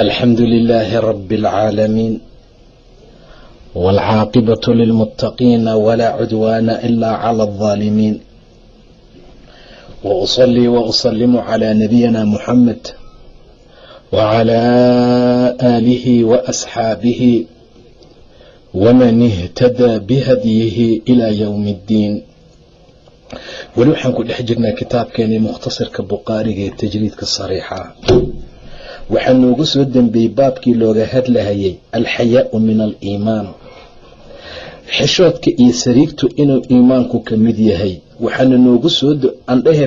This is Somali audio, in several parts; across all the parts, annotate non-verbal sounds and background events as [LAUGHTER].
الحمد لله رب العالمين والعاقبة للمتقين ولا عدوان إلا على الظالمين وأصلي وأسلم على نبينا محمد وعلى آله وأصحابه ومن اهتدى بهديه إلى يوم الدين weli waxaan ku dhex jirnaa kitaabkeenii mukhtasarka buqaariga ee tajriidka sariixa waxaa noogu soo dembeeyey baabkii looga hadlahayay alxayaau min aliimaan. Xishoodka iyo sariigtu inuu iimaanku ka mid yahay waxaana noogu soo andhehe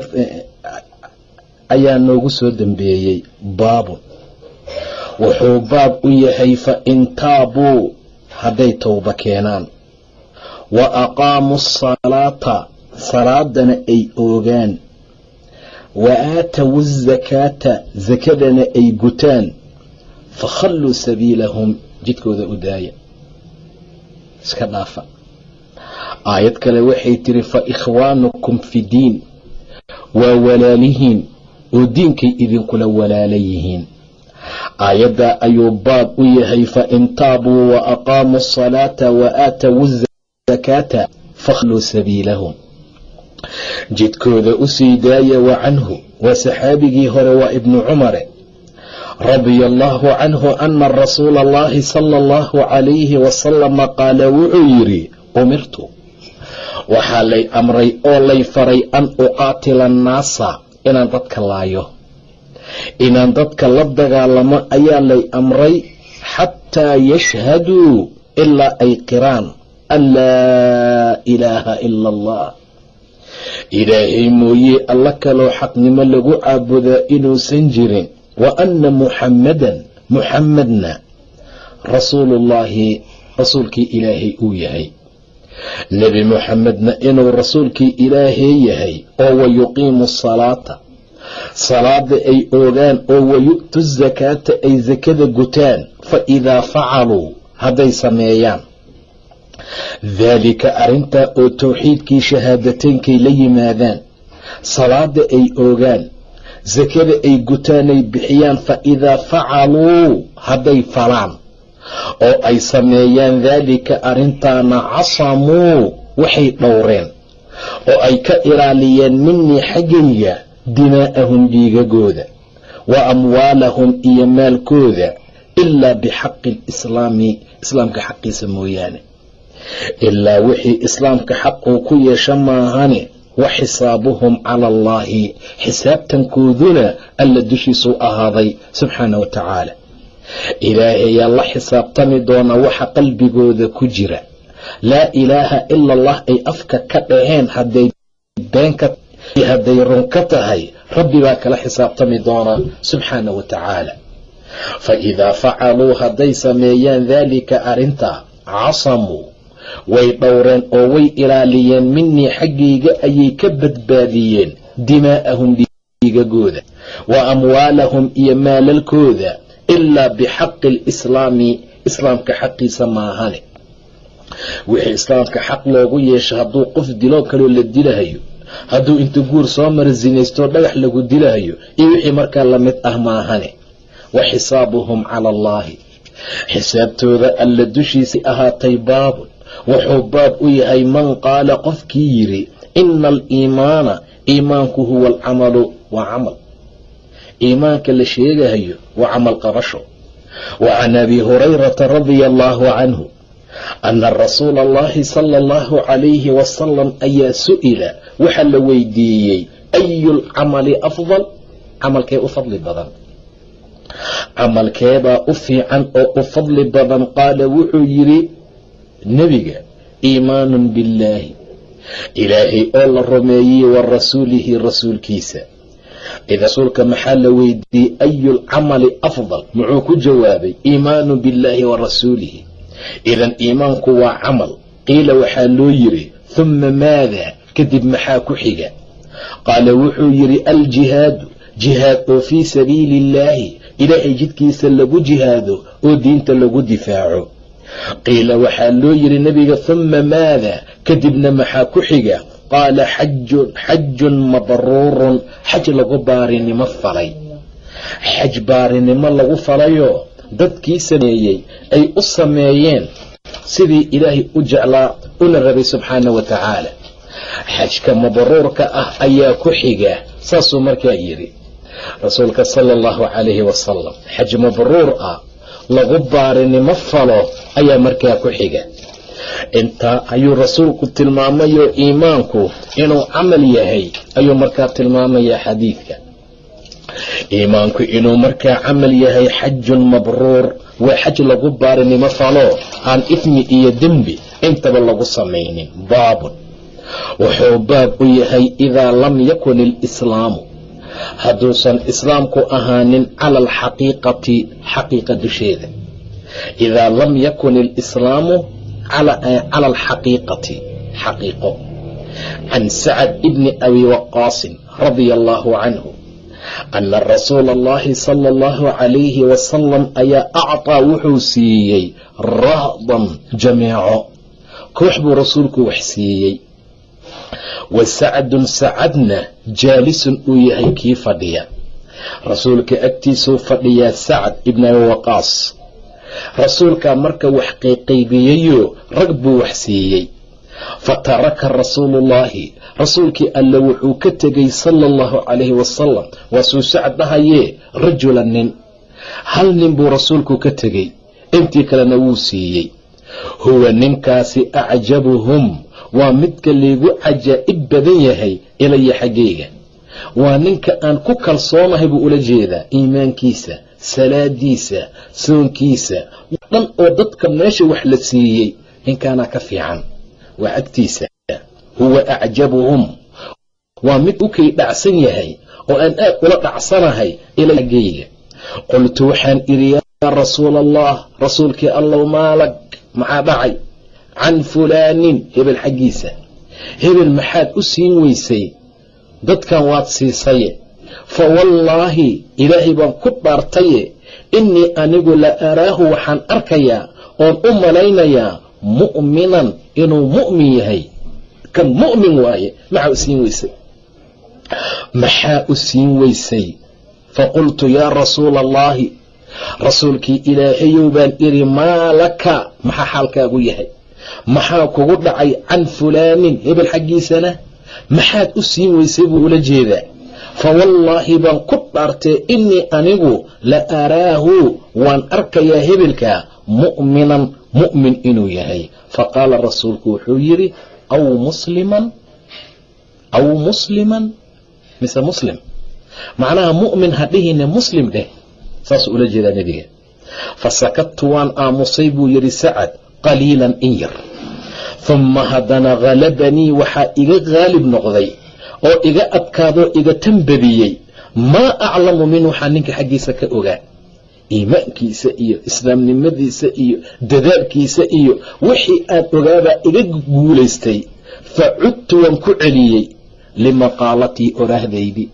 ayaa noogu soo dembeeyey baabun wuxuu baab u yahay fa in taabuu hadday towba keenaan. Wa aqaamuu asalaata salaadana ay oogaan wa aatawu azakaata sakadana ay gutaan fakhalluu sabiilahum jidkooda u daaya iska dhaafa aayad kale waxay tiri fa ikhwaanukum fi diin waa walaalihiin oo diinkay idinkula walaala yihiin aayaddaa ayuu baab u yahay fa in taabuu wa aqaamuu asalaata wa aatawu azakaata fakhalluu sabiilahum jidkooda u sii daaya wa canhu waa saxaabigii hore waa ibnu cumare radia allaahu canhu ana rasuula allahi sala allahu calayhi wasalama qaala wuxuu yidhi umirtu. Waxaa lay amray oo lay faray an uqaatila annaasa inaan dadka laayo. Inaan dadka la dagaalamo ayaa lay amray xataa yashhaduu ilaa ay qiraan an laa ilaaha ila allah ilaahay mooye alla kaloo xaqnimo lagu caabudaa inuusan jirin. Wa anna muxammadan muxammadna rasuuluullaahi rasuulkii ilaahay uu yahay. Nebi muxamedna inuu rasuulkii ilaahay yahay oo wayuqiimu asalaata salaada ay oogaan oo wayu'tu asakaata ay sakada gutaan. Fa idaa facaluu hadday sameeyaan daalika arrintaa oo towxiidkii shahaadateynkay la yimaadaan. Salaada ay oogaan sakada ay gutaanay bixiyaan fa idaa facaluu hadday falaan. Oo ay sameeyaan daalika arrintaana casamuu waxay dhowreen. Oo ay ka ilaaliyeen minii xaggayga dimaa'ahum dhiigagooda wa amwaalahum iyo maalkooda ilaa bixaqi alislaami islaamka xaqiisa mooyaane ilaa wixii islaamka xaq uu ku yeesha maahane wa xisaabuhum cala allaahi xisaabtankooduna alla dushiisuu ahaaday subxaana wa tacaala. Ilaahayaa la xisaabtami doona waxa qalbigooda ku jira. Laa ilaaha ila allah ay afka ka dhaheen hadday hadday run ka tahay rabbi baa kala xisaabtami doona subxaana wa tacaala. Fa idaa facaluu hadday sameeyaan daalika arrintaa casamuu way dhowreen oo way ilaaliyeen minii xaggayga ayay ka badbaadiyeen dimaa'ahum dhiigagooda wa amwaalahum iyo maalalkooda ilaa bixaqi alislaami islaamka xaqiisa maahane wixii islaamka xaq loogu yeesha hadduu qof diloo kaloo la dilahayo hadduu inta guur soo mara sinaystoo dhagax lagu dilahayo iyo wixii markaa la mid ah maahane wa xisaabuhum cala allaahi xisaabtooda alla dushiisii ahaatay baabun wuxuu baab u yahay man qaala qofkii yidhi ina aliimaana iimaanku huwa alcamalu waa camal. Iimaanka la sheegahayo waa camal qabasho. Wa can abi hurayrata radia allaahu canhu ana rasuula allahi sala allahu calayhi wasalam ayaa su'ila waxaa la weydiiyey ayu lcamali afdal? Camalkee u fadli badan. Camalkeebaa u fiican oo u fadli badan qaala wuxuu yidhi nebiga iimaanun billaahi. Ilaahay oo la rumeeyey wa rasuulihi rasuulkiisa. Rasuulka maxaa la weydiiyey ayu lcamali afdal? Muxuu ku jawaabay iimaanu billaahi wa rasuulihi. Idan iimaanku waa camal. Qiila waxaa loo yiri humma maada? Kadib maxaa ku xiga? Qaala wuxuu yidhi aljihaadu jihaad oo fii sabiili illaahi ilaahay jidkiisa lagu jihaado oo diinta lagu difaaco qiila waxaa loo yidhi nebiga humma maada kadibna maxaa ku xiga? Qaala xajun mabruurun xaj lagu baarinimo falay. Xaj baarinimo lagu falayoo dadkii sameeyey ay u sameeyeen. Sidii ilaahay u jeclaa una rabay subxaana wa tacaala. Xajka mabruurka ah ayaa ku xiga saasuu markaa yidhi rasuulka sala allahu calayhi wasalam xaj mabruur ah lagu baarinimo falo ayaa markaa ku xiga. Intaa ayuu rasuulku tilmaamayoo iimaanku inuu camal yahay ayuu markaa tilmaamayaa xadiidka. Iimaanku inuu markaa camal yahay xajun mabruur waa xaj lagu baarinimo falo aan ifmi iyo dembi intaba lagu samaynin baabun. Wuxuu baab u yahay idaa lam yakun ilislaamu hadduusan islaamku ahaanin cala alxaqiiqati xaqiiqa dusheeda idaa lam yakun ilislaamu cala alxaqiiqati xaqiiqo can sacad ibni abi waqaasin radia allaahu canhu ana rasuula allahi sala allahu calayhi wasalam ayaa acطaa wuxuu siiyey rahdan jameeco koox buu rasuulku wax siiyey wa sacdun sacadna jaalisun uu yahay kii fadhiya rasuulka agtiisuu fadhiyaa sacad ibn abi waqaas rasuulkaa marka wax qayqaybiyeyo rag buu wax siiyey. Fa taraka rasuuluullaahi rasuulkii alle wuxuu ka tegey sala allahu calayhi wasalam waasuu sacad dhahayee rajulan nin. Hal nin buu rasuulku ka tegey intii kalena wuu siiyey. Huwa ninkaasi acjabuhum waa midka laygu cajaa'ib badan yahay ilaya xaggeyga waa ninka aan ku kalsoonahay buu ula jeedaa iimaankiisa salaadiisa soonkiisa dhan oo dadka meesha wax la siiyey ninkaanaa ka fiican. Waa agtiisa huwa acjabuhum. Waa mid u kay dhacsan yahay oo aan aad ula dhacsanahay ilaya xaggeyga. Qultu waxaan idhi yaa rasuula allah rasuulkii allow maalag maxaa dhacay? Can fulaanin hebel xaggiisa. Hebel maxaad u siin weysay? Dadkan waad siisaye fa wallaahi ilaahay baan ku dhaartaye innii anigu la araahu waxaan arkayaa oon u malaynayaa mu'minan inuu mu'min yahay. Kan mu'min waaye maxaa u siin weysay? Maxaa u siin weysay? Faqultu yaa rasuula allaahi rasuulkii ilaahayow baan idhi maa laka maxaa xaalkaagu yahay? Maxaa kugu dhacay can fulaanin hebel xaggiisana? Maxaad u siin weysay buu ula jeedaa fa wallaahi baan ku dhaartee innii anigu la araahu waan arkayaa hebelkaa mu'minan mu'min inuu yahay. Fa qaala rasuulku wuxuu yidhi aw musliman aw musliman mise muslim? Macnaha mu'min ha dhihine muslim dheh saasuu ula jeedaa nebiga. Fa sakadtu waan aamusay buu yidhi sacad qaliilan in yar. Humma haddana halabanii waxaa iga haalib noqday oo iga adkaadoo iga tambadiyey maa aclamu min waxaa ninka xaggiisa ka ogaa iimaankiisa iyo islaamnimadiisa iyo dadaalkiisa iyo wixii aan ogaabaa iga guulaystay. Fa cudtu waan ku celiyey limaqaalatii oraahdaydii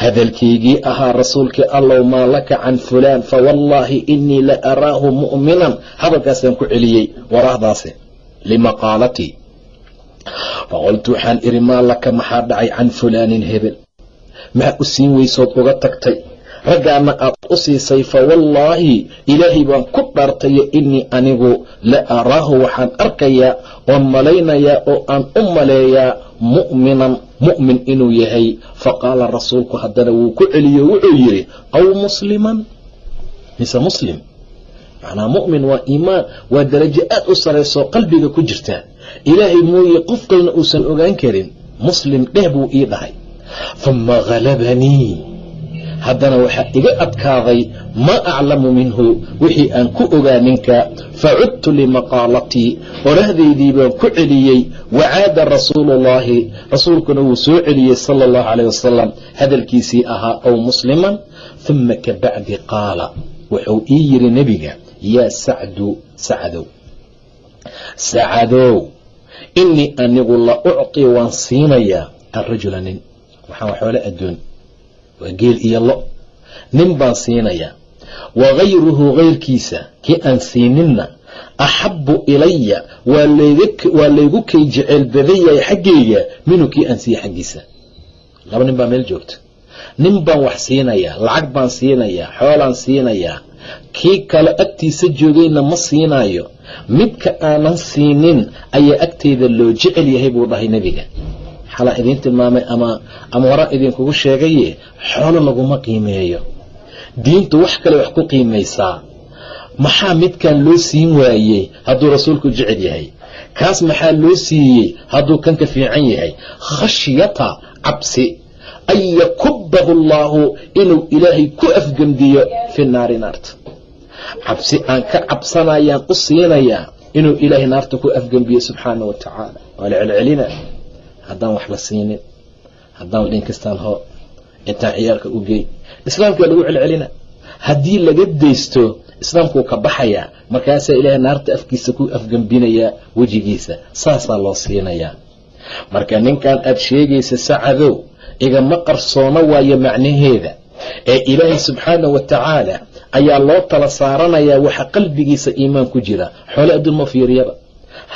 hadalkaygii ahaa rasuulkii allow maa laka can fulaan fa wallaahi innii la araahu mu'minan. Hadalkaasaan ku celiyey waraahdaasi. Limaqaalatii faqultu waxaan idhi maa laka maxaa dhacay can fulaanin hebel maxaa u siin weysood uga tagtay raggaana aad u siisay fa wallaahi ilaahay baan ku dhaartayo innii anigu la araahu waxaan arkayaa oon malaynayaa oo aan u maleeyaa mu'minan mu'min inuu yahay faqaala rasuulku haddana wuu ku celiyo wuxuu yidhi aw musliman mise muslim macnaa mu'min waa iimaan waa darajo aad u saraysoo qalbiga ku jirta. Ilaahay mooye qof kalena uusan ogaan karin muslim dheh buu ii dhahay. Humma halabanii haddana waxaa iga adkaaday maa aclamu minhu wixii aan ku ogaa ninka facudtu limaqaalatii orahdaydii baan ku celiyey wacaada rasuuluullaahi rasuulkuna wuu soo celiyey sala allahu calayh wasalam. Hadalkiisii ahaa ow musliman? Uma ka bacdi qaala. Wuxuu ii yidhi nebiga yaa sacdu sacdow sacadow inii anigu la ucطi waan siinayaa arajula nin waxaan waxoole adduun waa geel iyo lo nin baan siinayaa wa gayruhu gayrkiisa kii aan siininna axabu ilaya waa laygu kay jeceyl badan yahay xaggayga minhu kii aan siiye xaggiisa laba nin baa meel joogta nin baan wax siinayaa lacag baan siinayaa xoolaan siinayaa kii kale agtiisa joogayna ma siinaayo. Midka aanan siinin ayaa agteyda loo jecel yahay buu dhahay nebiga. Xalaa idiin tilmaamay ama ama horaan idinkugu sheegaye xoolo laguma qiimeeyo. Diintu wax kale wax ku qiimaysaa maxaa midkan loo siin waayey hadduu rasuulku jecel yahay? Kaas maxaa loo siiyey hadduu kanka fiican yahay? Khashyata cabsi an yakubahu allaahu inuu ilaahay ku afgembiyo fi naari naarta cabsi aan ka cabsanayaan u siinayaa inuu ilaahay naarta ku afgembiyo subxaana wa tacaala waa la celcelina haddaan wax la siinin haddaan dhinkastaan hoo intaan ciyaalka u gey islaamkaa lagu celcelina haddii laga daysto islaamkuu ka baxayaa markaasaa ilaahay naarta afkiisa ku afgembinayaa wejigiisa saasaa loo siinayaa marka ninkan aad sheegaysa sacadow igama qarsoono waayo macnaheeda ee ilaahay subxaana wa tacaala ayaa loo tala saaranayaa waxa qalbigiisa iimaan ku jira. Xoole adduun ma fiiriyaba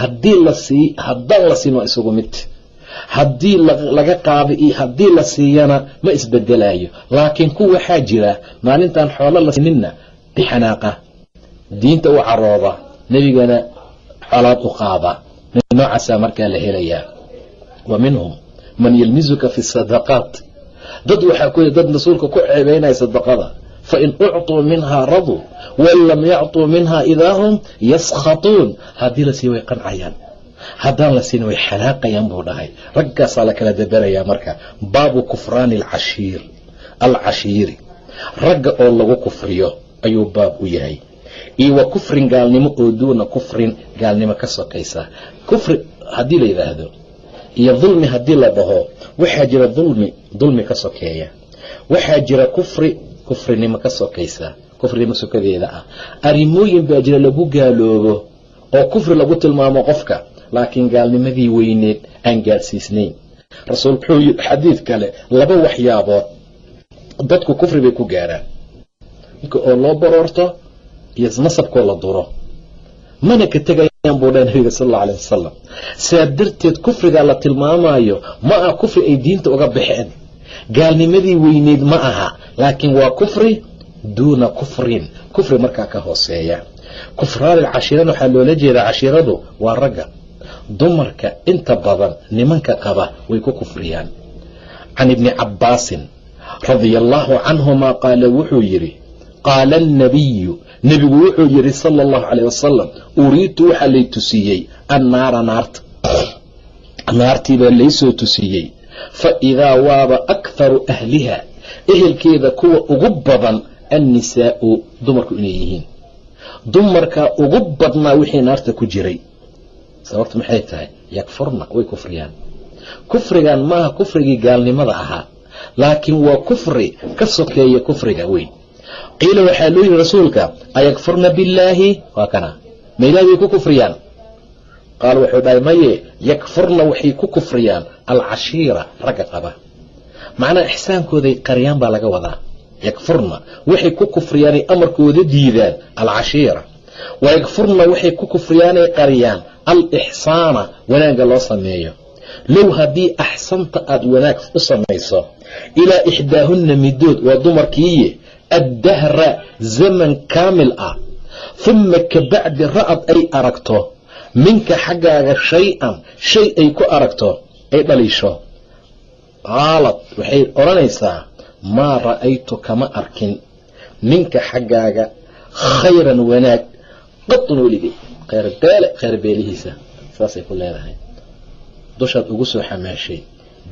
haddii la sii haddaan la siin waa isugu mid. Haddii laga qaado iyo haddii la siiyana ma isbedelaayo. Laakiin ku waxaa jira maalintaan xoolo la siininna bixanaaqa. Diinta u carooda nebigana colaad u qaada noocaasaa markaa la helayaa. Wa minhum man yelmizuka fi sadaqaat dad waxaa ku dad rasuulka ku ceebeynaya sadaqada fain ucطuu minhaa raduu wain lam yacطuu minhaa idaa hum yaskhatuun. Haddii la siiya way qancayaan haddaan la siina way xanaaqayaan buu dhahay. Raggaasaa la kala daberayaa marka. Baabu kufraani alcashiir alcashiiri ragga oo lagu kufriyo ayuu baab u yahay. Iyo wa kufrin gaalnimo oo duuna kufrin gaalnimo ka sokaysa. Kufri haddii la yidhaahdo iyo dulmi haddii la dhaho waxaa jira dulmi dulmi ka sokeeya. Waxaa jira kufri kufrinimo ka sokaysa kufrinimo sokadeeda ah. Arrimooyin baa jira lagu gaaloobo oo kufri lagu tilmaamo qofka laakiin gaalnimadii weyneed aan gaadhsiisnayn. Rasuul wuxuu yii xadiid kale laba waxyaabood dadku kufri bay ku gaaraan. Ninka oo loo baroorto iyo nasabkoo la duro mana ka tegayaan buu dha nabiga sal alla alayh wasalam saa darteed kufrigaa la tilmaamayo ma aha kufri ay diinta uga baxeen. Gaalnimadii weyneyd ma aha laakiin waa kufri duuna kufrin. Kufri markaa ka hooseeya. Kufraanil cashiirana waxaa loola jeedaa cashiiradu waa ragga. Dumarka inta badan nimanka qaba way ku kufriyaan. Can ibni cabbaasin radia allaahu canhumaa qaala wuxuu yidhi qaala annabiyu nebigu wuxuu yidhi sala allahu calayh wasalam uriitu waxaa lay tusiiyey annaara naarta. Naartii baa laysoo tusiiyey fa idaa waaba akharu ahliha ehelkeeda kuwa ugu badan annisaa'u dumarku inay yihiin. Dumarkaa ugu badnaa wixii naarta ku jiray. Sababtu maxay tahay? Yakfurna way kufriyaan. Kufrigan maaha kufrigii gaalnimada ahaa. Laakiin waa kufri ka sokeeya kufriga weyn qiila waxaa loo yihi rasuulka ayakfurna billaahi? Waa kana. Ma ilaah bay ku kufriyaan. Qaal wuxuu dhahay maye yakfurna waxay ku kufriyaan alcashiira ragga qaba. Macnaha ixsaankooday qariyaan baa laga wadaa. Yakfurna waxay ku kufriyaanay amarkooda diidaan alcashiira. Wayakfurna waxay ku kufriyaanay qariyaan alixsaana wanaagga loo sameeyo. Low haddii axsanta aada wanaag u samayso ilaa ixdaahunna midood waa dumarkiiye addahra zaman kaamil ah humma ka bacdi ra'ad ay aragto minka xaggaaga shay-an shay ay ku aragto ay dhaliisho qaalad waxay odhanaysaa maa ra'aytu kama arkin minka xaggaaga khayran wanaag qadun weligay khayr beele khayr beelihiisa saasay ku leedahay dushaad ugu soo xamaashay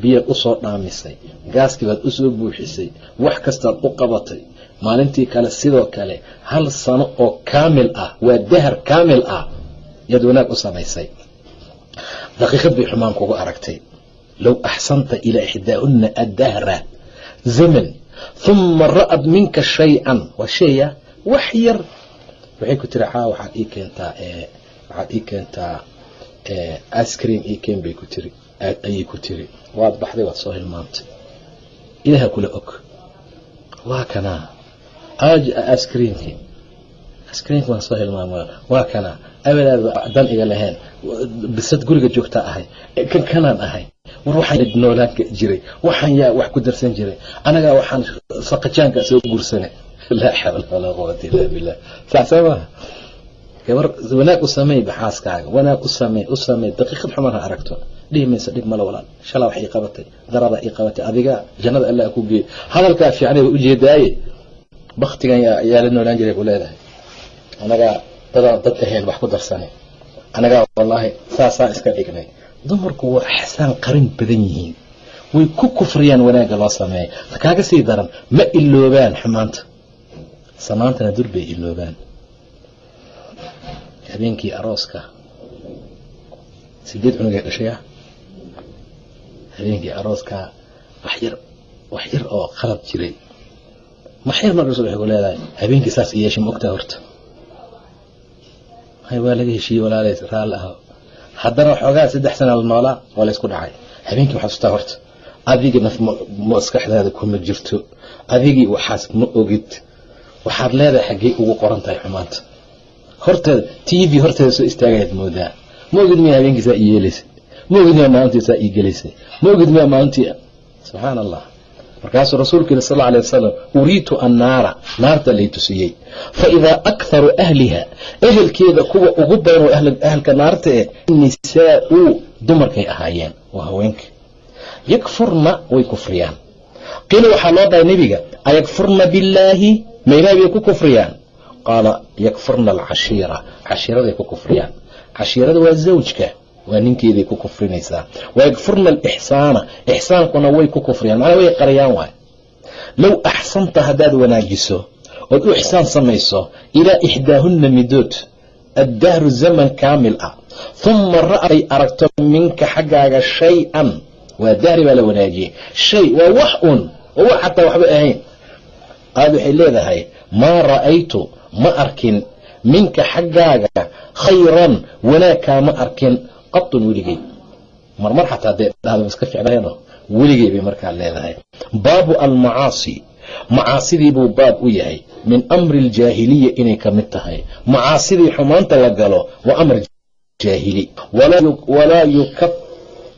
biyaad u soo dhaamisay gaaskii baad u soo buuxisay wax kastaad u qabatay maalintii kale sidoo kale hal sano oo kaamil ah waa dahar kaamil ah yaad wanaag u samaysay. Daqiiqad bay xumaan kugu aragtay. Low axsanta ilaa ixdaahunna addahra zaman huma ra'ad minka shay-an waa shaya wax yar. Waxay ku tiri caa waxaad ii keentaa waxaad ii keentaa icecream ii keen bay ku tiri ayay ku tiri. Waad baxday waad soo hilmaantay. Ilaaha kula og. Waa kanaa icecreamkii icecreamki waan soo hilmaama waa kanaa abadaada dan iga lahayn. Bisad guriga joogtaa ahay. Kan kanaan ahay. War waxaan noolaan jiray. Waxaan yaa wax ku darsan jiray. Anagaa waxaan saqajaanka soo guursane laa xawla walaa quwata illa billah saxsaa maaha gabar wanaag u samey baxaaskaaga wanaag u samey u samey daqiiqad xuman ha aragto. Dhihi maysa dhib male walaal. Shalaa wax ii qabatay. Darada ii qabatay. Adiga jannada allah ku geey hadalkaa fiicnay ba ujeedaaye baktigan yaa la noolaan jiray ku leedahay. Anagaa dadaan dad ahayn wax ku darsanay anagaa wallaahi saasaa iska dhignay. Dumarku waa axsaan qarin badan yihiin. Way ku kufriyaan wanaagga loo sameeya kaaga sii daran ma iloobaan xumaanta. Samaantana dur bay iloobaan habeenkii arooska sideed cunugay dhashaya habeenkii arooska wax yar wax yar oo qalad jiray wax yar mar waxay ku leedahay? Habeenkii saas iyeesha ma ogtaa horta. Waa laga heshiiyey walaalays raalli aho haddana xoogaa saddex sana la noolaa waa laysku dhacay. Habeenkii waxaad ustaa horta. Adigii naf maskaxdaada kuma jirto. Adigii waxaas ma ogid. Waxaad leedahay xaggey ugu qoran tahay xumaanta. Horteeda t v horteeda soo istaagayaad moodaa. Ma ogid miyaa habeenkii saa ii yeelaysay ma ogid miyaa maalintii saa ii gelaysay ma ogid miyaa maalintii? Subxaana allah markaasuu rasuulku yihi sal alay wasalam uriitu annaara naarta lay tusiyey. Fa idaa akharu ahliha ehelkeeda kuwa ugu badan ahalka naarta eh nisaau dumarkay ahaayeen. Waa haweenka yakfurna way kufriyaan. Qiila waxaa loo dhahay nebiga ayakfurna billaahi ma ilahay bay ku kufriyaan. Qaala yakfurna alcashiira cashiiraday ku kufriyaan. Cashiirada waa zawjka waa ninkeeday ku kufrinaysaa. Wayakfurna alixsaana. Ixsaankuna way ku kufriyaan. Macnaa way qariyaan waay. Low axsanta haddaad wanaajiso ood u ixsaan samayso ilaa ixdaahunna midood addahru zaman kaamil ah. Huma ra'ay aragto minka xaggaaga shay-an. Waa dahri baa la wanaajiyey. Shay waa wax un oo wax xataa waxba ahayn. Qaad waxay leedahay maa ra'aytu ma arkin. Minka xaggaaga khayran wanaag kaama arkin qatun weligey. Marmar xataa dee dhahda iska ficnayno weligey bay markaa leedahay. Baabu almacaasi macaasidii buu baab u yahay. Min amri aljaahiliya inay ka mid tahay. Macaasidii xumaanta la galo waa amar jaahili.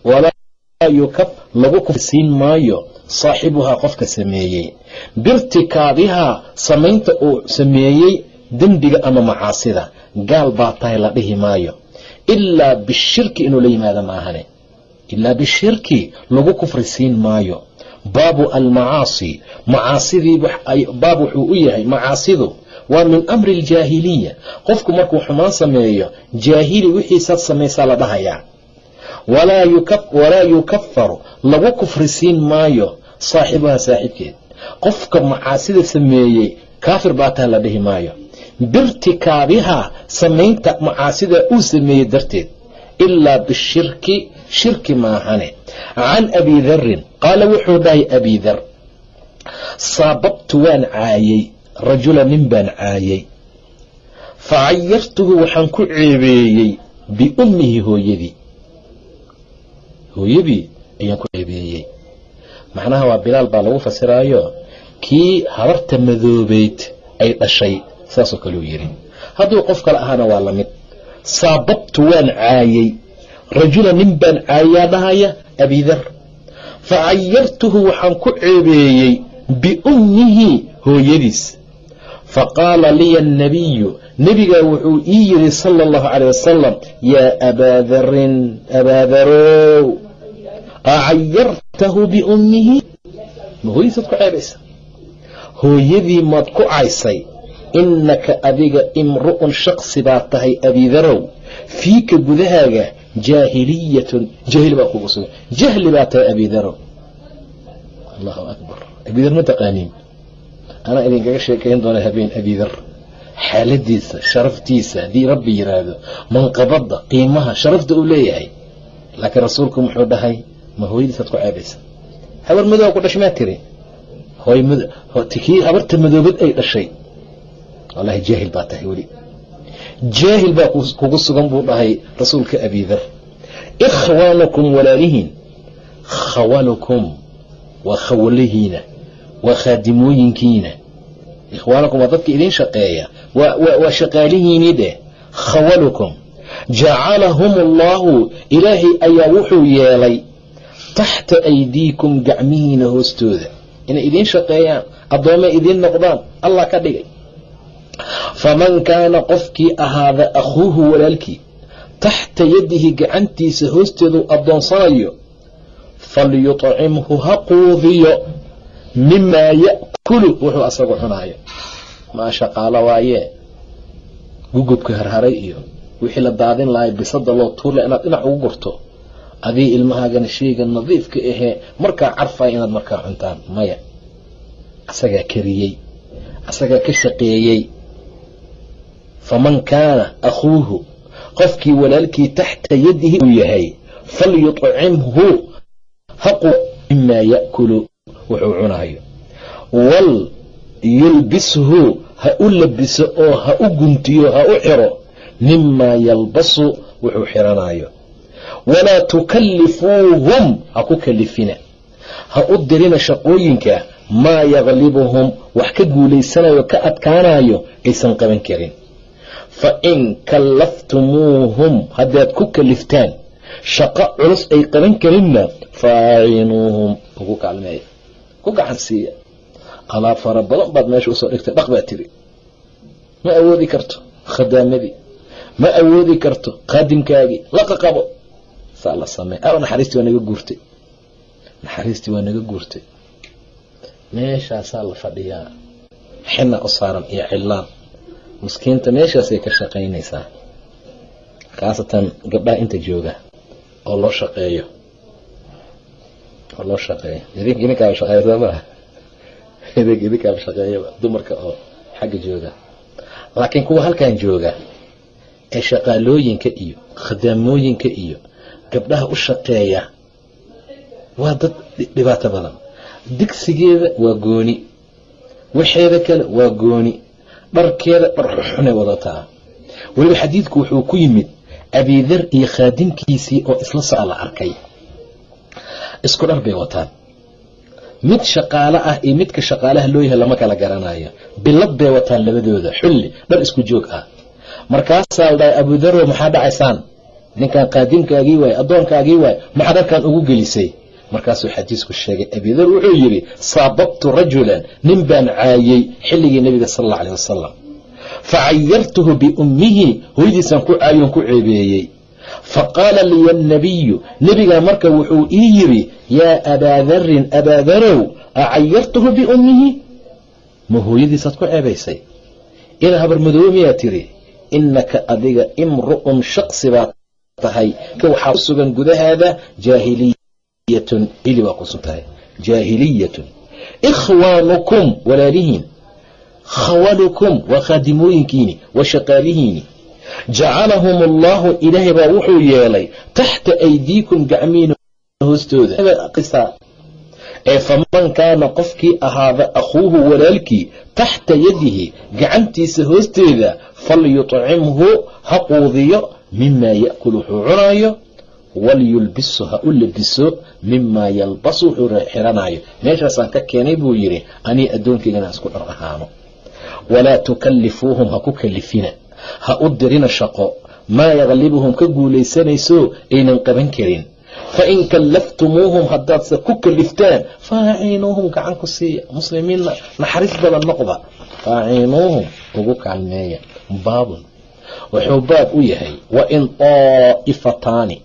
Walaa yukab lagu kufsiin maayo saaxibuhaa qofka sameeyey. Birtikaabihaa samaynta uu sameeyey dembiga ama macaasida gaal baa tahay la dhihi maayo ilaa bishirki inuu la yimaado maahane ilaa bishirki lagu kufri siin maayo baabu almacaasi macaasidii baab wuxuu u yahay macaasidu waa min amri aljaahiliya qofku markuu xumaan sameeyo jaahili wixiisaad samaysaa la dhahayaa walaa yukafaru lagu kufri siin maayo saaxibuha saaxibkeed qofka macaasida sameeyey kaafir baa taha la dhihi maayo birtikaabihaa samaynta macaasida uu sameeyey darteed ilaa bishirki shirki maahane. Can abi darin qaala wuxuu dhahay abi dar saababtu waan caayey rajula nin baan caayey fa cayartuhu waxaan ku ceebeeyey biummihi hooyadii. Hooyadii ayaan ku ceebeeyey. Macnaha waa bilaal baa lagu fasiraayo kii habarta madoobeyd ay dhashay saasoo kaleu yidhi hadduu qof kale ahaana waa la mid. Saababtu waan caayey rajula nin baan caayaa dhahaya abidar fa cayartuhu waxaan ku ceebeeyey biummihi hooyadiis. Fa qaala liya annabiyu nebigaa wuxuu ii yidhi sala allahu caleyh wasalam yaa abaa darin abaadarow acayartahu biummihi? Ma hooyadiisaad ku ceebaysa hooyadii maad ku caysay innaka adiga imru'un shaksi baa tahay abidarow fiika gudahaaga jaahiliyatun jahli baa kugu sugan. Jahli baa tahay abidaro allahu akbar. Abidar ma taqaaniin. Anaa idinkaga sheekayn doona habeen abidar xaaladiisa sharaftiisa haddii rabbi yiraahdo manqabada qiimaha sharafta uu leeyahay laakiin rasuulku muxuu dhahay ma hooyadiisaad ku ceebaysa habar madooba ku dhashmaa tiri. Kii habarta madoobad ay dhashay wallahi jaahil baa tahay weli. Jaahil baa kugu sugan buu dhahay rasuulka abidar ikhwaanukum walaalihiin. Khawalukum waa khawalihiina waa khaadimooyinkiina. Ikhwaanakum waa dadka idin shaqeeya. Waa shaqaalihiinii dheh khawalukum jacalahum allaahu ilaahay ayaa wuxuu yeelay taxta aydiikum gacmihiina hoostooda. Inay idiin shaqeeyaan addoomay idiin noqdaan allah ka dhigay faman kaana qofkii ahaada akhuuhu walaalkii taxta yadihi gacantiisa hoosteedu addoonsanayo falyuطcimhu ha quudiyo mimaa ya'kulu wuxuu asagu cunaayo maa shaqaalo waayee gugubka harharay iyo wixii la daadin lahay bisada loo tuurla inaad dhinac ugu gurto adii ilmahaagana sheyga nadiifka ahee markaa carfaya inaad markaa cuntaan maya asagaa kariyey asagaa ka shaqeeyey faman kaana akhuuhu qofkii walaalkii taxta yadihi uu yahay falyuطcimhu haqu mimaa ya'kulu wuxuu cunaayo wal yulbishu ha u labiso oo ha u guntiyo ha u xiro mimaa yalbasu wuxuu xiranayo. Walaa tukallifuuhum ha ku kalifina ha u dirina shaqooyinka maa yaklibuhum wax ka guulaysanayo ka adkaanayo aysan qaban karin fa in kallaftumuuhum haddaad ku kaliftaan shaqo culus ay qaban karinna faacinuuhum ugu kaalmeeya ku gacan siiya alaab fara badan baad meesha u soo dhigtay. Dhaq baa tiri. Ma awoodi karto khadaamadii ma awoodi karto qaadimkaagii laqa qabo. Saa la samey aw naxariistii waa naga guurtay. Naxariistii waa naga guurtay. Meeshaasaa la fadhiyaa. Xina u saaran iyo cilaan miskiinta meeshaasay ka shaqaynaysaa khaasatan gabdhaha inta jooga oo loo shaqeeyo. Oo loo shaqeeyo. Idinkaaba shaqeeya soo maha [LAUGHS] idinkaaba shaqeeyaba dumarka oo xagga jooga. Laakiin kuwa halkan jooga ee shaqaalooyinka iyo khadaamooyinka iyo gabdhaha u shaqeeya waa dad dhibaato badan. Digsigeeda waa gooni. Waxeeda kale waa gooni dharkeeda dhar xuxunay wadataa. Weliba xadiidku wuxuu ku yimid abidar iyo khaadimkiisii oo isla soca la arkay. Isku dhar bay wataan. Mid shaqaalo ah iyo midka shaqaalaha loo yahay lama kala garanayo. Bilad bay wataan labadooda xulli dhar isku joog ah. Markaasaa la dhahay abudarow maxaa dhacaysaan? Ninkan qaadimkaagii waay addoonkaagii waay maxaa dharkan ugu gelisay markaasuu xadiisku sheegay abidar wuxuu yidhi saababtu rajulan nin baan caayey xilligii nebiga sal alla aleh wasalam facayartuhu biummihi hooyadiisaan ku caayon ku ceebeeyey. Faqaala liya annabiyu nebigaa marka wuxuu ii yidhi yaa abaadarin abaadarow acayartuhu biummihi ma hooyadiisaad ku ceebaysay? Ina habar miyaa tiri innaka adiga imru'un shaqsi baad tahay waxaa ku sugan gudahaada jaahiliyatun ili baa kusun tahay jaahiliyatun ikhwaanukum walaalihiin khawalukum waa khaadimooyinkiini waa shaqaalihiini jacalahum allaahu ilaahay baa wuxuu yeelay taxta aydiikum gacmiina hoostooda ee faman kaana qofkii ahaada akhuuhu walaalkii taxta yadihi gacantiisa hoosteeda falyuطcimhu ha quudiyo mimaa ya'kul wuxuu cunaayo walyulbisu ha u labiso mimaa yalbasu wuxuu xiranayo. Meeshaasaan ka keenay buu yidhi anii addoonkaygana isku dhar ahaano. Walaa tukallifuuhum ha ku kalifina. Ha u dirina shaqo. Maa yaklibuhum ka guulaysanayso aynan qaban karin. Fain kallaftumuuhum haddaadse ku kaliftaan faacinuuhum gacan ku siiya. Muslimiinna naxariis badan noqda. Faacinuuhum ugu kaalmeeya. Baabun. Wuxuu baab u yahay wa in daa'ifataani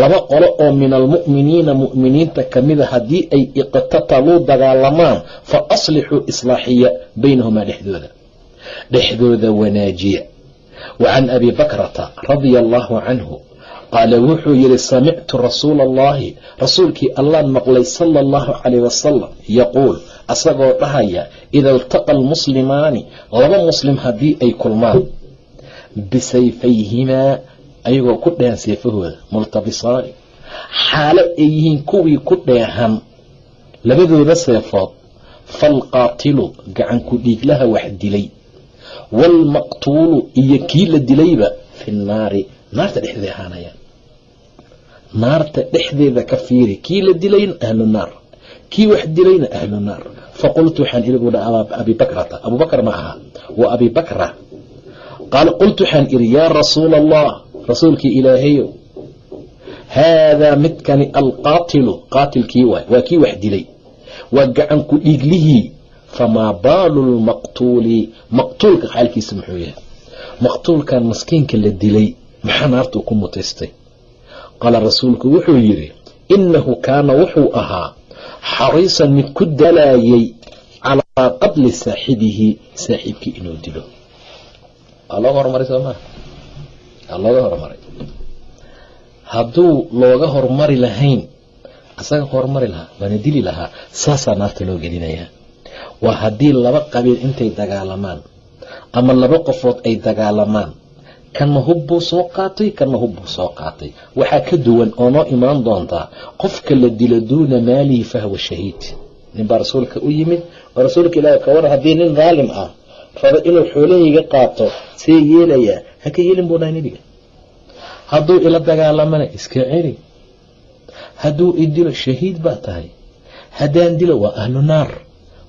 laba qolo oo min almu'miniina mu'miniinta ka mida haddii ay iqtataluu dagaalamaan fa aslixuu islaaxiya baynahumaa dhexdooda. Dhexdooda wanaajiya. Wa can abi bakrata radia allaahu canhu qaala wuxuu yidhi samictu rasuula allahi rasuulkii allaan maqlay sala allahu calayh wasalam yaquul asagoo dhahaya ida iltaqa almuslimaani laba muslim haddii ay kulmaan bisayfayhimaa ayagoo ku dheehan seefahooda multabisaani xaalo ay yihiin kuwii ku dheehan labadooda seefood falqaatilu gacanku dhiiglaha wax dilay. Waalmaqtuulu iyo kii la dilayba fi nnaari naarta dhexdeeda ahaanayaan naarta dhexdeeda ka fiiri kii la dilayna ahlu naar. Kii wax dilayna ahlu naar. Faqultu waxaan iri buuha abi bakrata ma aha. Waa abi bakra. Qaal qultu waxaan iri yaa rasuula allah rasuulkii ilaahayow haadaa midkani alqaatilu qaatilkii waay waa kii wax dilay. Waa gacanku dhiiglihii. Famaa baalu lmaqtuuli maqtuulka xaalkiisa muxuu yahay. Maqtuulkan maskiinka la dilay maxaa naartuu ku mutaystay? Qaala rasuulku wuxuu yidhi innahu kaana wuxuu ahaa xariisan mid ku dalaayay calaa qatli saaxibihi saaxiibkii inuu dilo looga hormaray. Hadduu looga hormari lahayn asaga hormari lahaa waana dili lahaa saasaa naarta loo gelinayaa waa haddii laba qabiil intay dagaalamaan ama laba qofood ay dagaalamaan kanna hub buu soo qaatay kanna hub buu soo qaatay. Waxaa ka duwan oo noo imaan doontaa qofka la dilo duuna maalihi fahwa shahiid. Ninbaa rasuulka u yimid oo rasuulka ilaahi ka war haddii nin daalim ah rabo inuu xoolahayga qaato see yeelayaa haka yeelin buu dhahay nebiga. Hadduu ila dagaalamana iska celi. Hadduu idilo shahiid baa tahay. Haddaan dilo waa ahlu naar.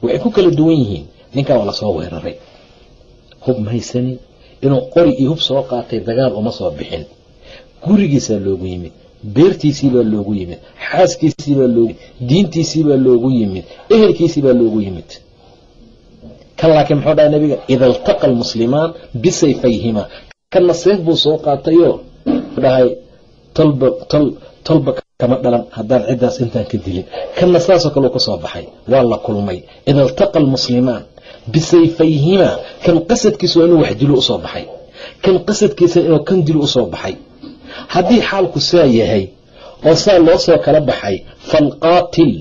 Waxay ku kala duwan yihiin. Ninkan waa la soo weeraray. Hub mahaysanin inuu qori iyo hub soo qaatay dagaal uma soo bixin. Gurigiisaa loogu yimid beertiisiibaa loogu yimid xaaskiisiibaa diintiisiibaa loogu yimid ehelkiisiibaa loogu yimid kan laakiin muxuu dhahay nabiga ida iltaqa almuslimaan bisayfayhima. Kanna seef buu soo qaatayoo dhahay tolba tol tolba kama dhalan haddaan ciddaas intaan ka dilin. Kanna saasoo kale u ka baxay waa la kulmay. Ida iltaqa almuslimaan bisayfayhima. Kan qasadkiisa waa inuu wax dilo u soo baxay. Kan qasadkiisa inuu kan dilo u soo baxay. Haddii xaalku saa yahay oo saa loo soo kala baxay falqaatil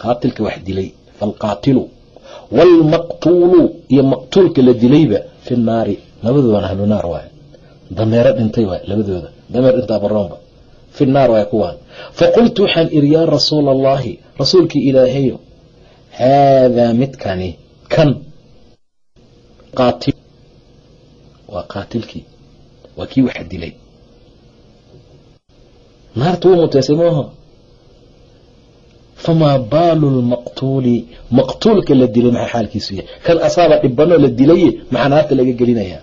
qaatilka wax dilay falqaatilu waalmaqtuulu iyo maqtuulka la dilayba fi naari labadoodana ahlu naar waay dameero dhintay waay labadooda. Dameer dhintaa baroonba fi naar waay kuwaan faqultu waxaan iri yaa rasuula allahi rasuulkii ilaahayo haadaa midkani kan qaatil. Waa qaatilkii. Waa kii wax dilay. Naarta wuu muteysay maaha famaa baalu lmaqtuuli maqtuulka la dilay maxaa xaalkiisu yahay kan asaaba dhibanoo la dilaye maxaa naarta laga gelinayaa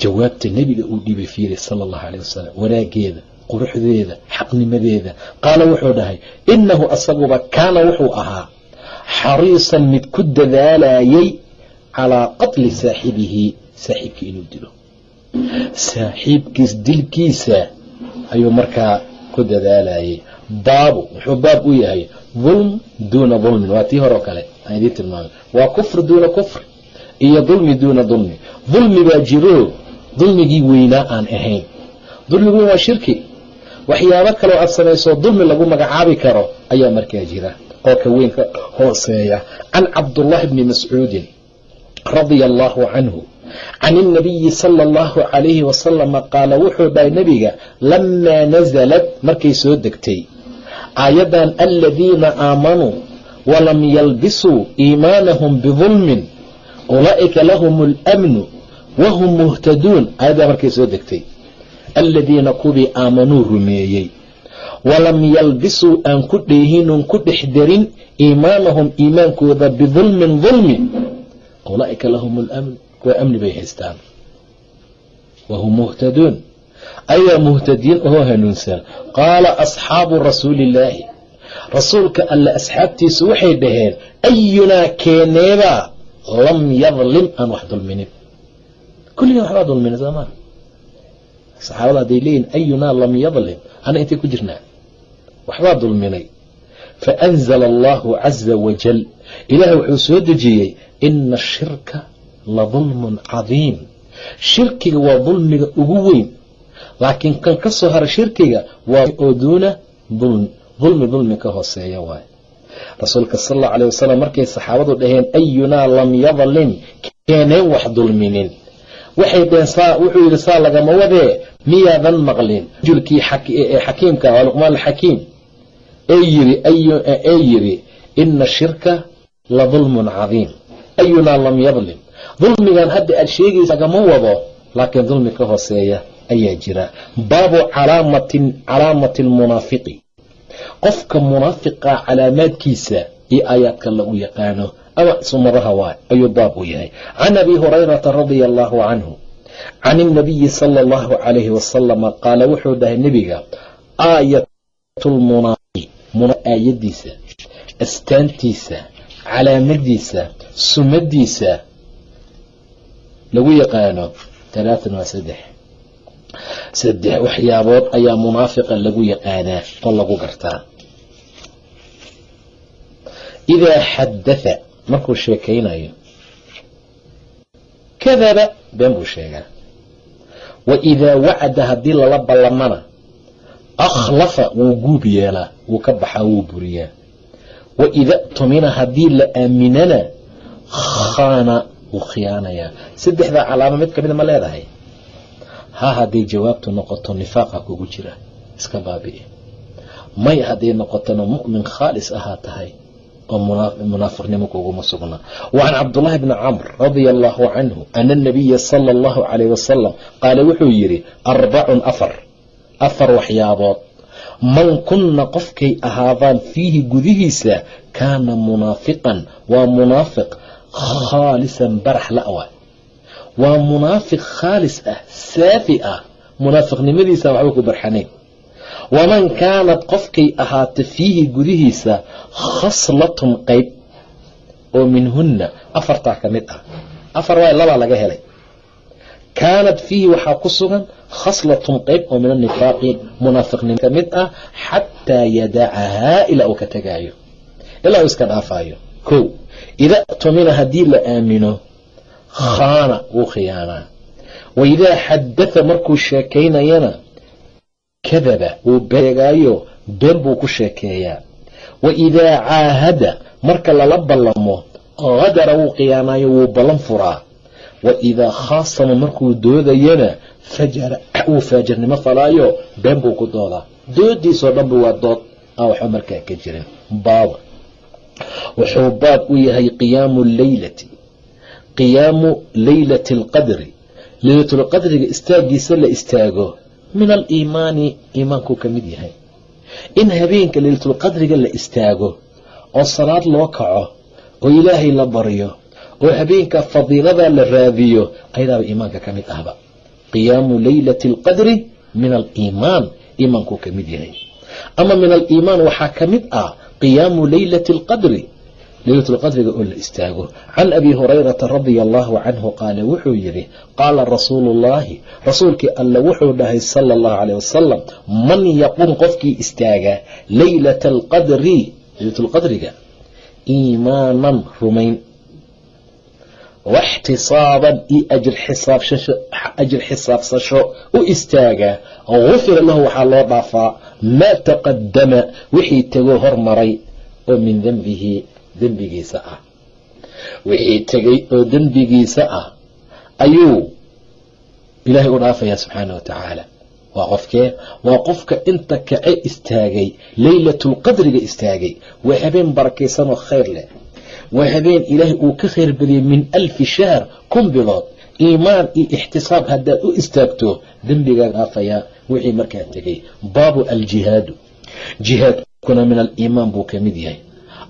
jawaabta nebiga uu dhibay fiiri sala allahu caleyh wasalam wanaageeda quruxdeeda xaqnimadeeda qaala wuxuu dhahay innahu asaguba kaana wuxuu ahaa xariisan mid ku dadaalayay calaa qatli saaxibihi saaxiibkii inuu dilo saaxiibkiis dilkiisa ayuu markaa ku dadaalayay baabu wuxuu baab u yahay dulm duuna dulmin waa tii hore oo kale aan idiin tilmaamay. Waa kufr duuna kufr iyo dulmi duuna dulmi. Dulmi baa jiro dulmigii weynaa aan ahayn. Dulmigu waa shirki. Waxyaabo kaloo aad samayso dulmi lagu magacaabi karo ayaa markaa jira oo ka weyn ka hooseeya. Can cabdullaahi bni mascuudin radia allaahu canhu can اnabiyi sala اllahu calayhi wasalama qaala wuxuu dhahay nebiga lamaa nasalad markay soo degtay aayadan aladiina aamanuu walam yalbisuu iimaanahum bidulmin ulaa'ika lahum اlamnu wahum muhtaduun aayaddaa markay soo degtay aladiina kuwii aamanuu rumeeyey walam yalbisuu aan ku dheehinun ku dhex darin iimaanahum iimaankooda bidulmin dulmi ulaa'ika lahum اlamn kuwa amni bay haystaan wahum muhtaduun ayaa muhtadiin oo hanuunsan qaala asxaabu rasuuli illaahi rasuulka alle asxaabtiisu waxay dhaheen ayunaa keeneebaa lam yadlim aan wax dulminin kulligan waxbaa dulmina soomaa saxaabada hadday leeyihiin ayunaa lam yadlim ana intay ku jirnaa waxbaa dulminay faanzala allahu caza wajal ilaah wuxuu soo dejiyey ina ashirka la dulmun cadiim. Shirkiga waa dulmiga ugu weyn. Laakiin kan ka soo hara shirkiga waa duuna dulmi dulmi dulmi ka hooseeya waaye. Rasuulka sal allau aleh wasalam markay saxaabadu dhaheen ayunaa lam yadlim keeneen wax dulminin waxay dhaheen saa wuxuu yidhi saa lagama wadee miyaadan maqlin. Julkii ee xakiimka waa luqmaan alxakiim ee yiri ina shirka la dulmun cadiim. Ayunaa lam yadlim dulmigan hadda aad sheegaysa lagama wado laakiin dulmi ka hooseeya ayaa jira. Baabu calaamati lmunaafiqi qofka munaafiqa calaamaadkiisa iyo aayaadka lagu yaqaano ama sumadaha waay ayuu baab u yahay. Can abi hurayrata radia allaahu canhu can اnabiyi sala اllahu calayhi wasalama qaala wuxuu dhahay nebiga aayatulmunaafiqi aayadiisa astaantiisa calaamadiisa sumadiisa lagu yaqaano talaatan waa saddex. Saddex waxyaabood ayaa munaafiqa lagu yaqaanaa oo lagu gartaa. Idaa xadatha markuu sheekaynayo kadaba been buu sheegaa. Wa idaa wacada haddii lala ballamana akhlafa wuu guub yeelaa wuu ka baxaa wuu buriyaa. Wa ida tumina haddii la aaminana khaana wuu khiyaanayaa saddexdaa calaamo mid kamida ma leedahay? Ha hadday jawaabtu noqoto nifaaqa kugu jira iska baabi'i may hadday noqotona mu'min khaalis ahaa tahay oo munaafiqnimo kuguma sugna. Wa can cabdullaahi bni camr radia allaahu canhu ana anabiya sala allahu calayh wasalam qaala wuxuu yidhi arbacun afar afar waxyaabood. Man kunna qofkay ahaadaan fiihi gudihiisa kaana munaafiqan. Waa munaafiq khaalisan barax la'wa waa munaafiq khaalis ah saafi ah munaafiqnimadiisa waxba ku barxanayn waman kaanad qofkay ahaata fiihi gudihiisa khaslatun qayb oo minhunna afartaa ka mid ah afar waay labaa laga helay kaanad fiihi waxaa ku sugan khaslatun qayb oo min anifaaqi munaafiqnimo ka mid ah xataa yadacahaa ilaa uu ka tegaayo ilaa uu ida tumina haddii la aamino khaana wuu khiyaanaa wa idaa xadatha markuu sheekaynayana kadaba wuu beegaayo been buu ku sheekeeyaa wa idaa caahada marka lala ballamo qadara wuu khiyaanaayo wuu ballan furaa wa idaa khaasama markuu doodayana fajara wuu faajirnimo falaayo been buu ku doodaa doodiisoo dhanba waa dood aan waxba markaa ka jirin baaba wuxuu baab u yahay qiyaamu leylati qiyaamu leylati alqadri. Leylatulqadriga istaagiisa la istaago min aliimaani iimaankuu ka mid yahay. In habeenka leylatulqadriga la istaago oo salaad loo kaco oo ilaahay la baryo oo habeenka fadiilada la raadiyo ayadaaba iimaanka ka mid ahba. Qiyaamu leylati alqadri min aliimaan iimaankuu ka mid yahay. Ama min aliimaan waxaa ka mid ah qiyaamu leylati alqadri leylatulqadriga oo la istaago. Can abi hurayrata radia allaahu canhu qaala wuxuu yidhi qaala rasuulu ullaahi rasuulkii alle wuxuu dhahay sala allahu caleyh wasalam man yaqum qofkii istaaga leylata alqadri leylatulqadriga iimaanan rumayn waxtisaaban iyo ajir xisaabsasho u istaaga gufira lahu waxaa loo dhaafaa maa taqadama wixii tegoo hormaray oo min dembihi dembigiisa ah wixii tegay oo dembigiisa ah ayuu ilaahay u dhaafayaa subxaana wa tacaala waa qofkee waa qofka inta kace istaagay leylatulqadriga istaagay waa habeen barakaysanoo khayr leh waa habeen ilaahay uu ka khayr badiyey min alfi shahr kun bilood. Iimaan iyo ixtisaab haddaad u istaagto dembigaa dhaafayaa wixii markaa tegay. Baabu aljihaadu. Jihaadkuna min aliimaan buu ka mid yahay.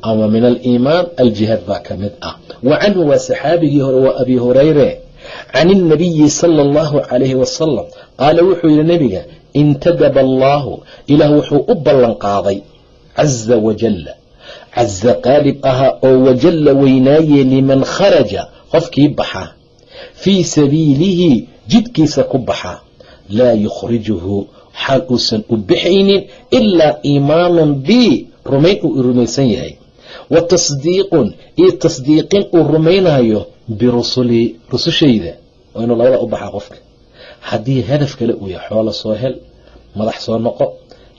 Ama min aliimaan aljihaad baa ka mid ah. Wa canhu waa saxaabigii hore waa abi hurayre can اnabiyi sala اllahu calayhi wasalam qaala wuxuu yihi nebiga intadaba allaahu ilaah wuxuu u ballan qaaday caza wajalla caza qaalib ahaa oo wajalla weynaaye liman kharaja qofkii baxa fii sabiilihi jidkiisa ku baxa laa yukhrijuhu xaal uusan u bixaynin ilaa iimaanun bi rumayn uu rumaysan yahay wa tasdiiqun iyo tasdiiqin uu rumaynayo birusulii rusushayda waa inuu labada u baxaa qofka haddii hadaf kale uu yahay xoolo soo hel madax soo noqo